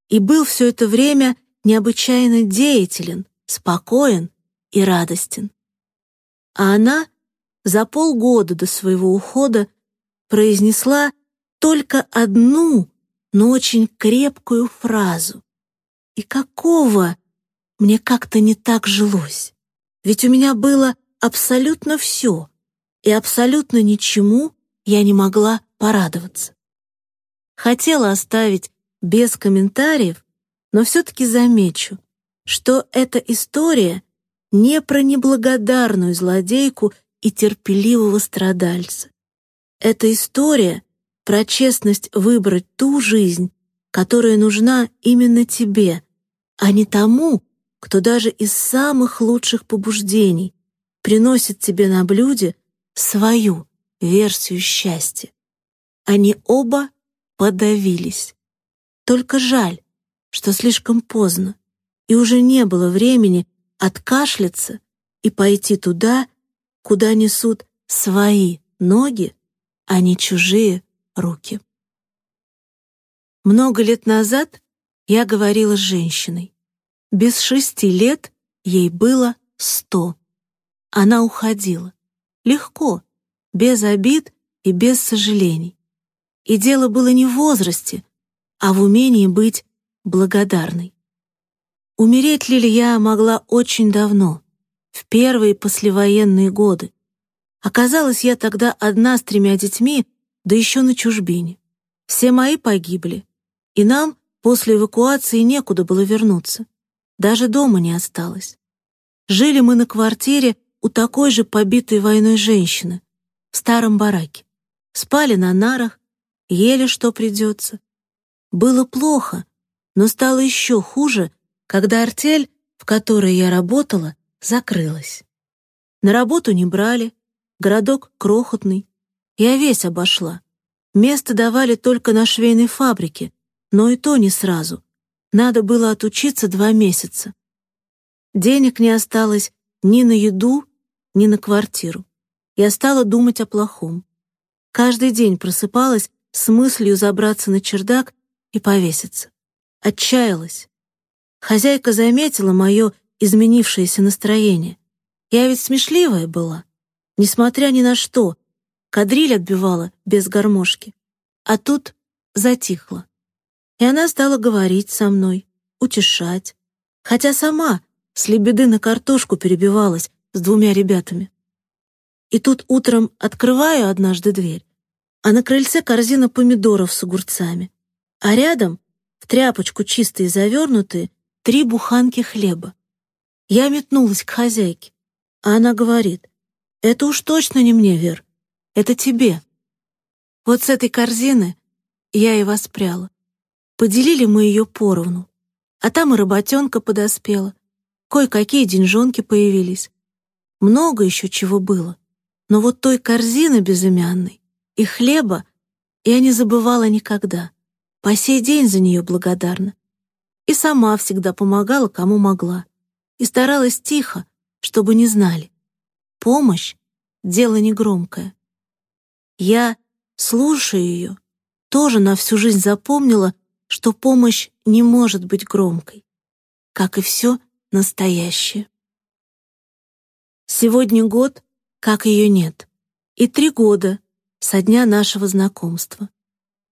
И был все это время необычайно деятелен, спокоен и радостен. А она за полгода до своего ухода произнесла только одну, но очень крепкую фразу. И какого мне как-то не так жилось? Ведь у меня было абсолютно все, и абсолютно ничему я не могла порадоваться. Хотела оставить без комментариев, но все-таки замечу, что эта история не про неблагодарную злодейку и терпеливого страдальца. Это история про честность выбрать ту жизнь, которая нужна именно тебе, а не тому, кто даже из самых лучших побуждений приносит тебе на блюде свою версию счастья. Они оба подавились. Только жаль, что слишком поздно, и уже не было времени откашляться и пойти туда, куда несут свои ноги, а не чужие руки. Много лет назад я говорила с женщиной. Без шести лет ей было сто. Она уходила. Легко, без обид и без сожалений. И дело было не в возрасте, а в умении быть благодарной. Умереть Лилия могла очень давно, в первые послевоенные годы. Оказалась я тогда одна с тремя детьми да еще на чужбине. Все мои погибли, и нам после эвакуации некуда было вернуться. Даже дома не осталось. Жили мы на квартире у такой же побитой войной женщины, в старом бараке. Спали на нарах, ели, что придется. Было плохо, но стало еще хуже, когда артель, в которой я работала, закрылась. На работу не брали, городок крохотный, я весь обошла. Место давали только на швейной фабрике, но и то не сразу. Надо было отучиться два месяца. Денег не осталось ни на еду, ни на квартиру. Я стала думать о плохом. Каждый день просыпалась с мыслью забраться на чердак и повеситься. Отчаялась. Хозяйка заметила мое изменившееся настроение. Я ведь смешливая была. Несмотря ни на что, кадриль отбивала без гармошки. А тут затихла. И она стала говорить со мной, утешать, хотя сама с лебеды на картошку перебивалась с двумя ребятами. И тут утром открываю однажды дверь, а на крыльце корзина помидоров с огурцами, а рядом, в тряпочку чистые завернутые, три буханки хлеба. Я метнулась к хозяйке, а она говорит, «Это уж точно не мне, Вер, это тебе». Вот с этой корзины я и воспряла. Поделили мы ее поровну, а там и работенка подоспела, кое-какие деньжонки появились. Много еще чего было, но вот той корзины безымянной и хлеба я не забывала никогда. По сей день за нее благодарна. И сама всегда помогала, кому могла. И старалась тихо, чтобы не знали. Помощь — дело негромкое. Я, слушая ее, тоже на всю жизнь запомнила, что помощь не может быть громкой, как и все настоящее. Сегодня год, как ее нет, и три года со дня нашего знакомства.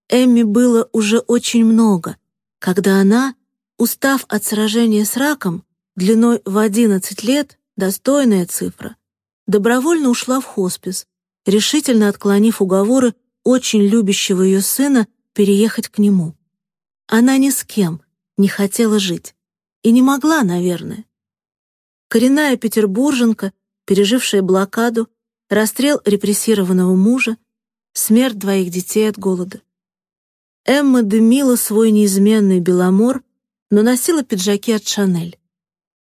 Эмми было уже очень много, когда она, устав от сражения с раком, длиной в 11 лет, достойная цифра, добровольно ушла в хоспис, решительно отклонив уговоры очень любящего ее сына переехать к нему. Она ни с кем не хотела жить и не могла, наверное. Коренная петербурженка, пережившая блокаду, расстрел репрессированного мужа, смерть двоих детей от голода. Эмма дымила свой неизменный беломор, но носила пиджаки от Шанель.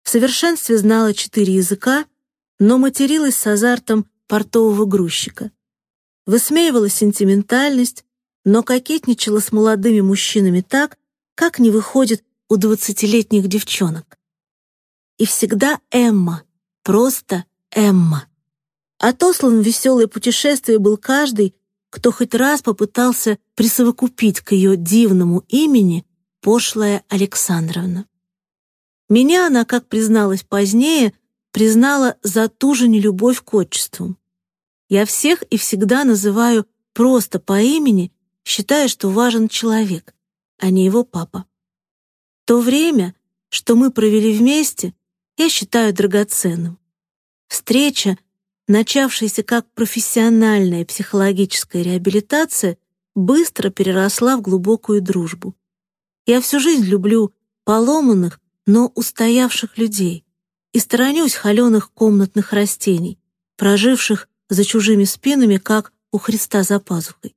В совершенстве знала четыре языка, но материлась с азартом портового грузчика. Высмеивала сентиментальность, но кокетничала с молодыми мужчинами так, как не выходит у двадцатилетних девчонок. И всегда Эмма, просто Эмма. Отослан в веселое путешествие был каждый, кто хоть раз попытался присовокупить к ее дивному имени пошлая Александровна. Меня она, как призналась позднее, признала за ту же нелюбовь к отчеству. Я всех и всегда называю просто по имени, считая, что важен человек, а не его папа. То время, что мы провели вместе, я считаю драгоценным. Встреча начавшаяся как профессиональная психологическая реабилитация, быстро переросла в глубокую дружбу. Я всю жизнь люблю поломанных, но устоявших людей и сторонюсь холеных комнатных растений, проживших за чужими спинами, как у Христа за пазухой.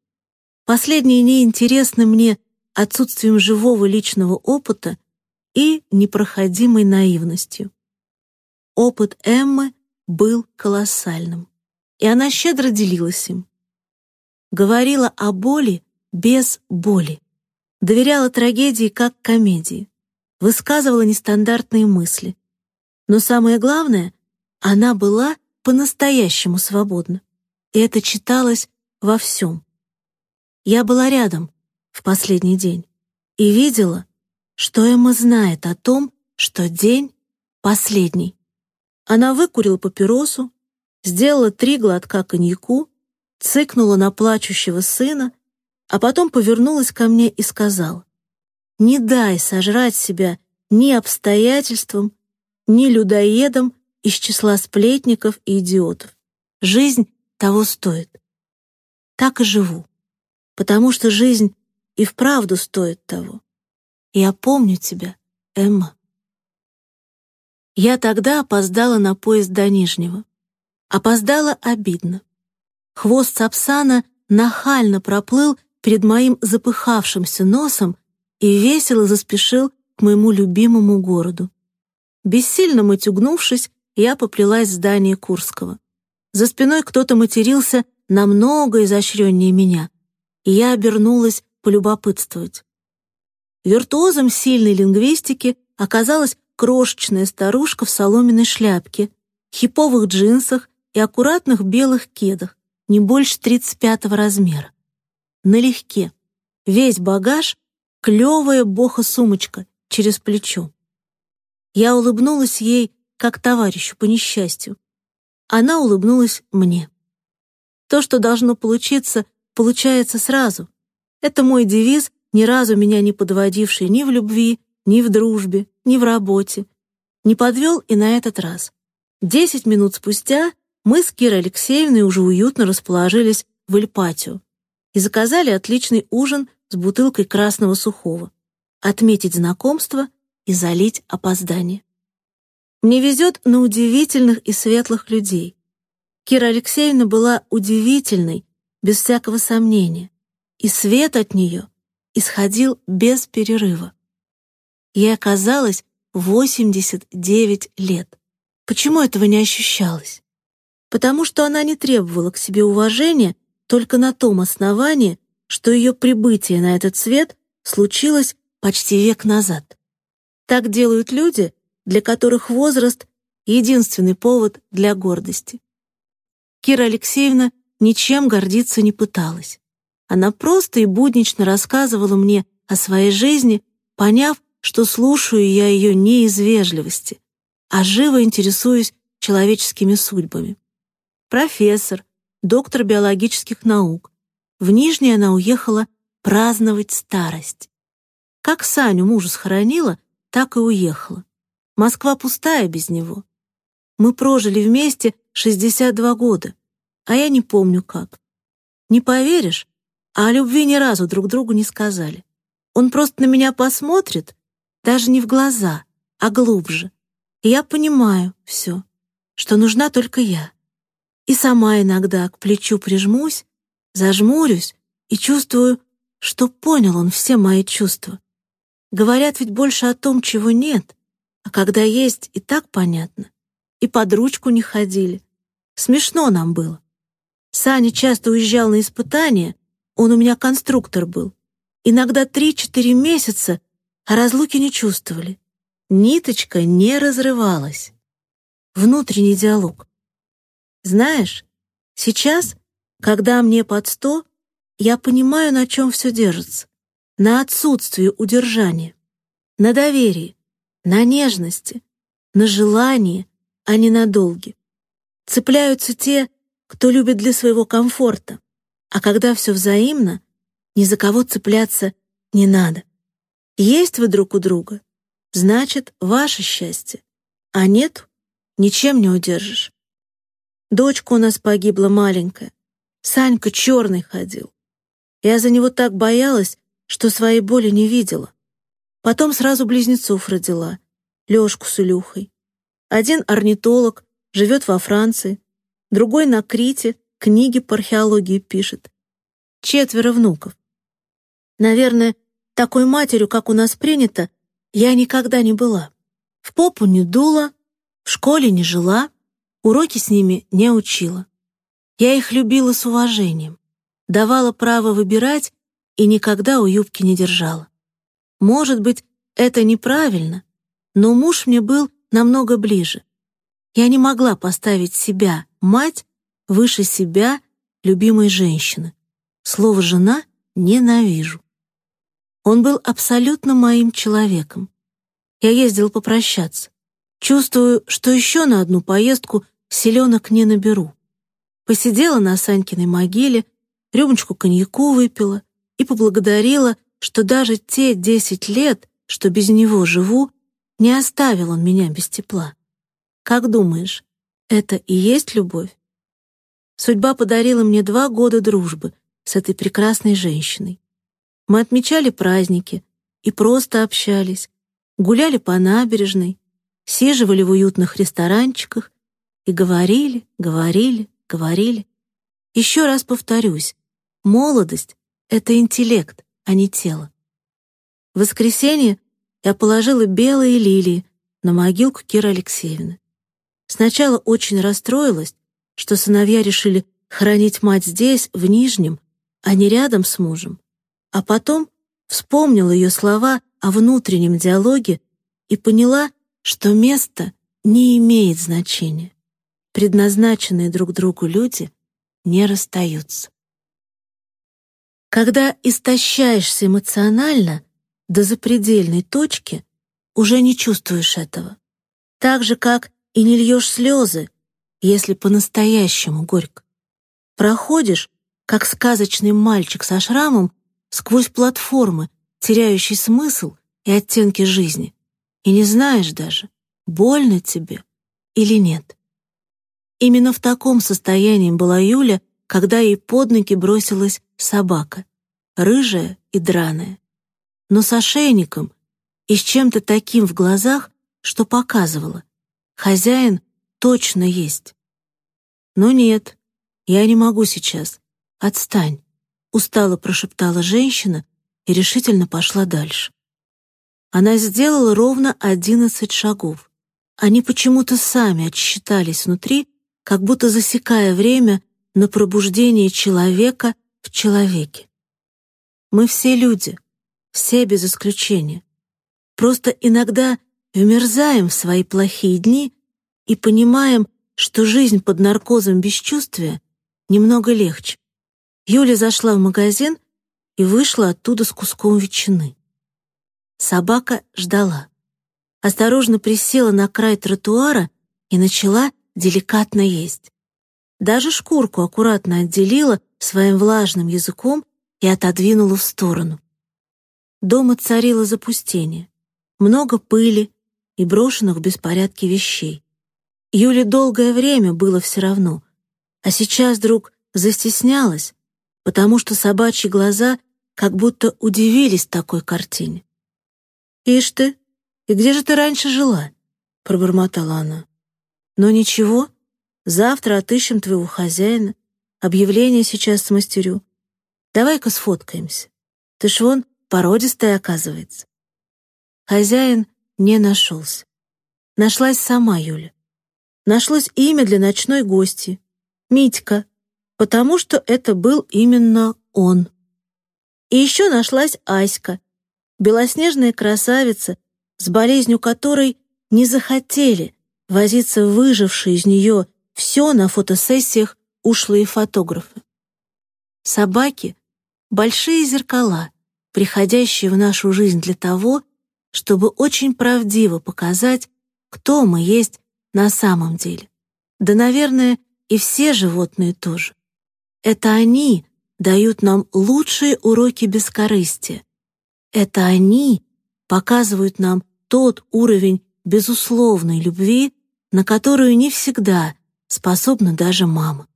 Последние неинтересны мне отсутствием живого личного опыта и непроходимой наивностью. Опыт Эммы был колоссальным, и она щедро делилась им. Говорила о боли без боли, доверяла трагедии как комедии, высказывала нестандартные мысли. Но самое главное, она была по-настоящему свободна, и это читалось во всем. Я была рядом в последний день и видела, что Эмма знает о том, что день последний. Она выкурила папиросу, сделала три глотка коньяку, цыкнула на плачущего сына, а потом повернулась ко мне и сказала, «Не дай сожрать себя ни обстоятельствам, ни людоедам из числа сплетников и идиотов. Жизнь того стоит. Так и живу, потому что жизнь и вправду стоит того. Я помню тебя, Эмма. Я тогда опоздала на поезд до Нижнего. Опоздала обидно. Хвост Сапсана нахально проплыл перед моим запыхавшимся носом и весело заспешил к моему любимому городу. Бессильно матюгнувшись, я поплелась в здание Курского. За спиной кто-то матерился намного изощреннее меня, и я обернулась полюбопытствовать. Виртуозом сильной лингвистики оказалась крошечная старушка в соломенной шляпке, хиповых джинсах и аккуратных белых кедах, не больше 35 размера. Налегке. Весь багаж — клевая боха-сумочка через плечо. Я улыбнулась ей, как товарищу по несчастью. Она улыбнулась мне. То, что должно получиться, получается сразу. Это мой девиз, ни разу меня не подводивший ни в любви, ни в дружбе, ни в работе, Не подвел и на этот раз. Десять минут спустя мы с Кирой Алексеевной уже уютно расположились в Эльпатио и заказали отличный ужин с бутылкой красного сухого, отметить знакомство и залить опоздание. Мне везет на удивительных и светлых людей. Кира Алексеевна была удивительной, без всякого сомнения, и свет от нее исходил без перерыва. Ей оказалось 89 лет. Почему этого не ощущалось? Потому что она не требовала к себе уважения только на том основании, что ее прибытие на этот свет случилось почти век назад. Так делают люди, для которых возраст — единственный повод для гордости. Кира Алексеевна ничем гордиться не пыталась. Она просто и буднично рассказывала мне о своей жизни, поняв, что слушаю я ее не из вежливости, а живо интересуюсь человеческими судьбами. Профессор, доктор биологических наук. В Нижний она уехала праздновать старость. Как Саню мужа схоронила, так и уехала. Москва пустая без него. Мы прожили вместе 62 года, а я не помню как. Не поверишь, а о любви ни разу друг другу не сказали. Он просто на меня посмотрит, даже не в глаза, а глубже. И я понимаю все, что нужна только я. И сама иногда к плечу прижмусь, зажмурюсь и чувствую, что понял он все мои чувства. Говорят ведь больше о том, чего нет, а когда есть, и так понятно. И под ручку не ходили. Смешно нам было. Саня часто уезжал на испытания, он у меня конструктор был. Иногда три-четыре месяца, а разлуки не чувствовали. Ниточка не разрывалась. Внутренний диалог. Знаешь, сейчас, когда мне под сто, я понимаю, на чем все держится. На отсутствии удержания, на доверии, на нежности, на желании, а не на долге. Цепляются те, кто любит для своего комфорта, а когда все взаимно, ни за кого цепляться не надо. Есть вы друг у друга, значит, ваше счастье, а нет, ничем не удержишь. Дочка у нас погибла маленькая, Санька черный ходил. Я за него так боялась, что своей боли не видела. Потом сразу близнецов родила, Лёшку с Илюхой. Один орнитолог, живет во Франции, другой на Крите, книги по археологии пишет. Четверо внуков. Наверное, такой матерью, как у нас принято, я никогда не была. В попу не дула, в школе не жила, уроки с ними не учила. Я их любила с уважением, давала право выбирать и никогда у юбки не держала. Может быть, это неправильно, но муж мне был намного ближе. Я не могла поставить себя, мать, выше себя, любимой женщины. Слово «жена» ненавижу. Он был абсолютно моим человеком. Я ездил попрощаться. Чувствую, что еще на одну поездку селенок не наберу. Посидела на Санькиной могиле, рюмочку коньяку выпила и поблагодарила что даже те десять лет, что без него живу, не оставил он меня без тепла. Как думаешь, это и есть любовь? Судьба подарила мне два года дружбы с этой прекрасной женщиной. Мы отмечали праздники и просто общались, гуляли по набережной, сиживали в уютных ресторанчиках и говорили, говорили, говорили. Еще раз повторюсь, молодость — это интеллект, а не тело. В воскресенье я положила белые лилии на могилку Киры Алексеевны. Сначала очень расстроилась, что сыновья решили хранить мать здесь, в Нижнем, а не рядом с мужем. А потом вспомнила ее слова о внутреннем диалоге и поняла, что место не имеет значения. Предназначенные друг другу люди не расстаются. Когда истощаешься эмоционально до запредельной точки, уже не чувствуешь этого. Так же, как и не льешь слезы, если по-настоящему горько. Проходишь, как сказочный мальчик со шрамом, сквозь платформы, теряющий смысл и оттенки жизни, и не знаешь даже, больно тебе или нет. Именно в таком состоянии была Юля, когда ей под ноги бросилась собака, рыжая и драная, но с ошейником и с чем-то таким в глазах, что показывало. Хозяин точно есть. Но нет, я не могу сейчас. Отстань, устало прошептала женщина и решительно пошла дальше. Она сделала ровно одиннадцать шагов. Они почему-то сами отсчитались внутри, как будто засекая время на пробуждение человека в человеке. Мы все люди, все без исключения. Просто иногда вмерзаем в свои плохие дни и понимаем, что жизнь под наркозом бесчувствия немного легче. Юля зашла в магазин и вышла оттуда с куском ветчины. Собака ждала. Осторожно присела на край тротуара и начала деликатно есть. Даже шкурку аккуратно отделила своим влажным языком и отодвинула в сторону. Дома царило запустение. Много пыли и брошенных в беспорядке вещей. Юле долгое время было все равно, а сейчас вдруг застеснялась, потому что собачьи глаза как будто удивились такой картине. «Ишь ты, и где же ты раньше жила?» — пробормотала она. «Но ничего, завтра отыщем твоего хозяина, объявление сейчас смастерю. Давай-ка сфоткаемся. Ты ж вон породистая, оказывается». Хозяин не нашелся. Нашлась сама Юля. Нашлось имя для ночной гости — Митька, потому что это был именно он. И еще нашлась Аська, белоснежная красавица, с болезнью которой не захотели возиться выжившие из нее все на фотосессиях ушлые фотографы. Собаки — большие зеркала, приходящие в нашу жизнь для того, чтобы очень правдиво показать, кто мы есть на самом деле. Да, наверное, и все животные тоже. Это они дают нам лучшие уроки бескорыстия. Это они показывают нам тот уровень безусловной любви, на которую не всегда способна даже мама.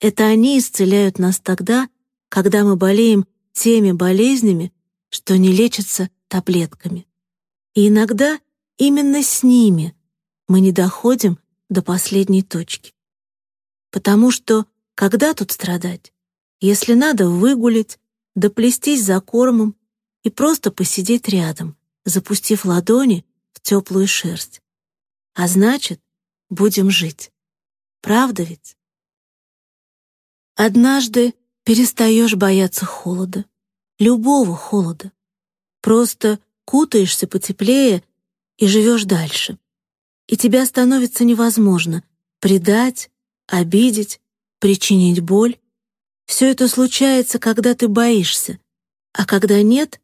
Это они исцеляют нас тогда, когда мы болеем теми болезнями, что не лечатся таблетками. И иногда именно с ними мы не доходим до последней точки. Потому что когда тут страдать, если надо выгулять, доплестись за кормом и просто посидеть рядом, запустив ладони в теплую шерсть. А значит, будем жить. Правда ведь? Однажды перестаешь бояться холода, любого холода. Просто кутаешься потеплее и живешь дальше. И тебя становится невозможно предать, обидеть, причинить боль. Все это случается, когда ты боишься, а когда нет,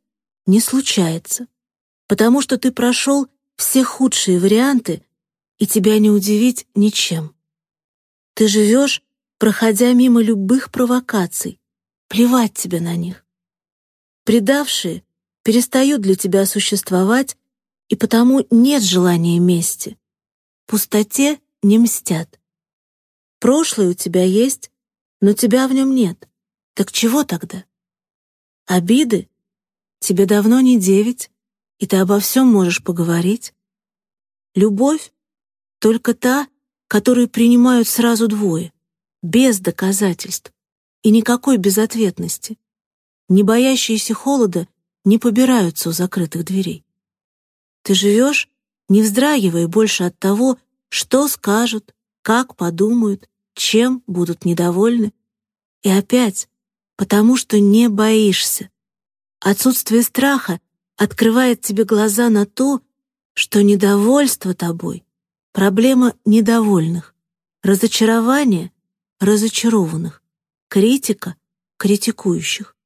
не случается, потому что ты прошел все худшие варианты, и тебя не удивить ничем. Ты живешь, проходя мимо любых провокаций, плевать тебе на них. Предавшие перестают для тебя существовать, и потому нет желания мести. Пустоте не мстят. Прошлое у тебя есть, но тебя в нем нет. Так чего тогда? Обиды? Тебе давно не девять, и ты обо всем можешь поговорить. Любовь? Только та, которую принимают сразу двое, без доказательств и никакой безответности. Не боящиеся холода не побираются у закрытых дверей. Ты живешь, не вздрагивая больше от того, что скажут, как подумают, чем будут недовольны. И опять, потому что не боишься. Отсутствие страха открывает тебе глаза на то, что недовольство тобой — проблема недовольных, разочарование — разочарованных, критика — критикующих.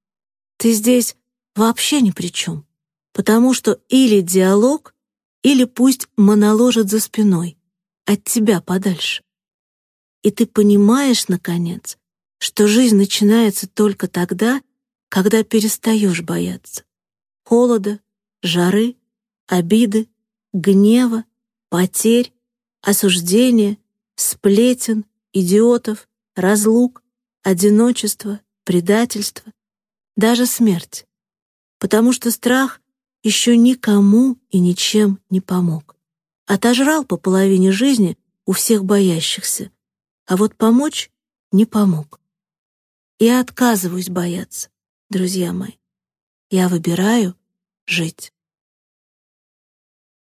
Ты здесь вообще ни при чем, потому что или диалог, или пусть моноложит за спиной, от тебя подальше. И ты понимаешь, наконец, что жизнь начинается только тогда, когда перестаешь бояться. Холода, жары, обиды, гнева, потерь, осуждения, сплетен, идиотов, разлук, одиночества, предательства, даже смерть. Потому что страх еще никому и ничем не помог. Отожрал по половине жизни у всех боящихся, а вот помочь не помог. Я отказываюсь бояться, друзья мои. Я выбираю жить.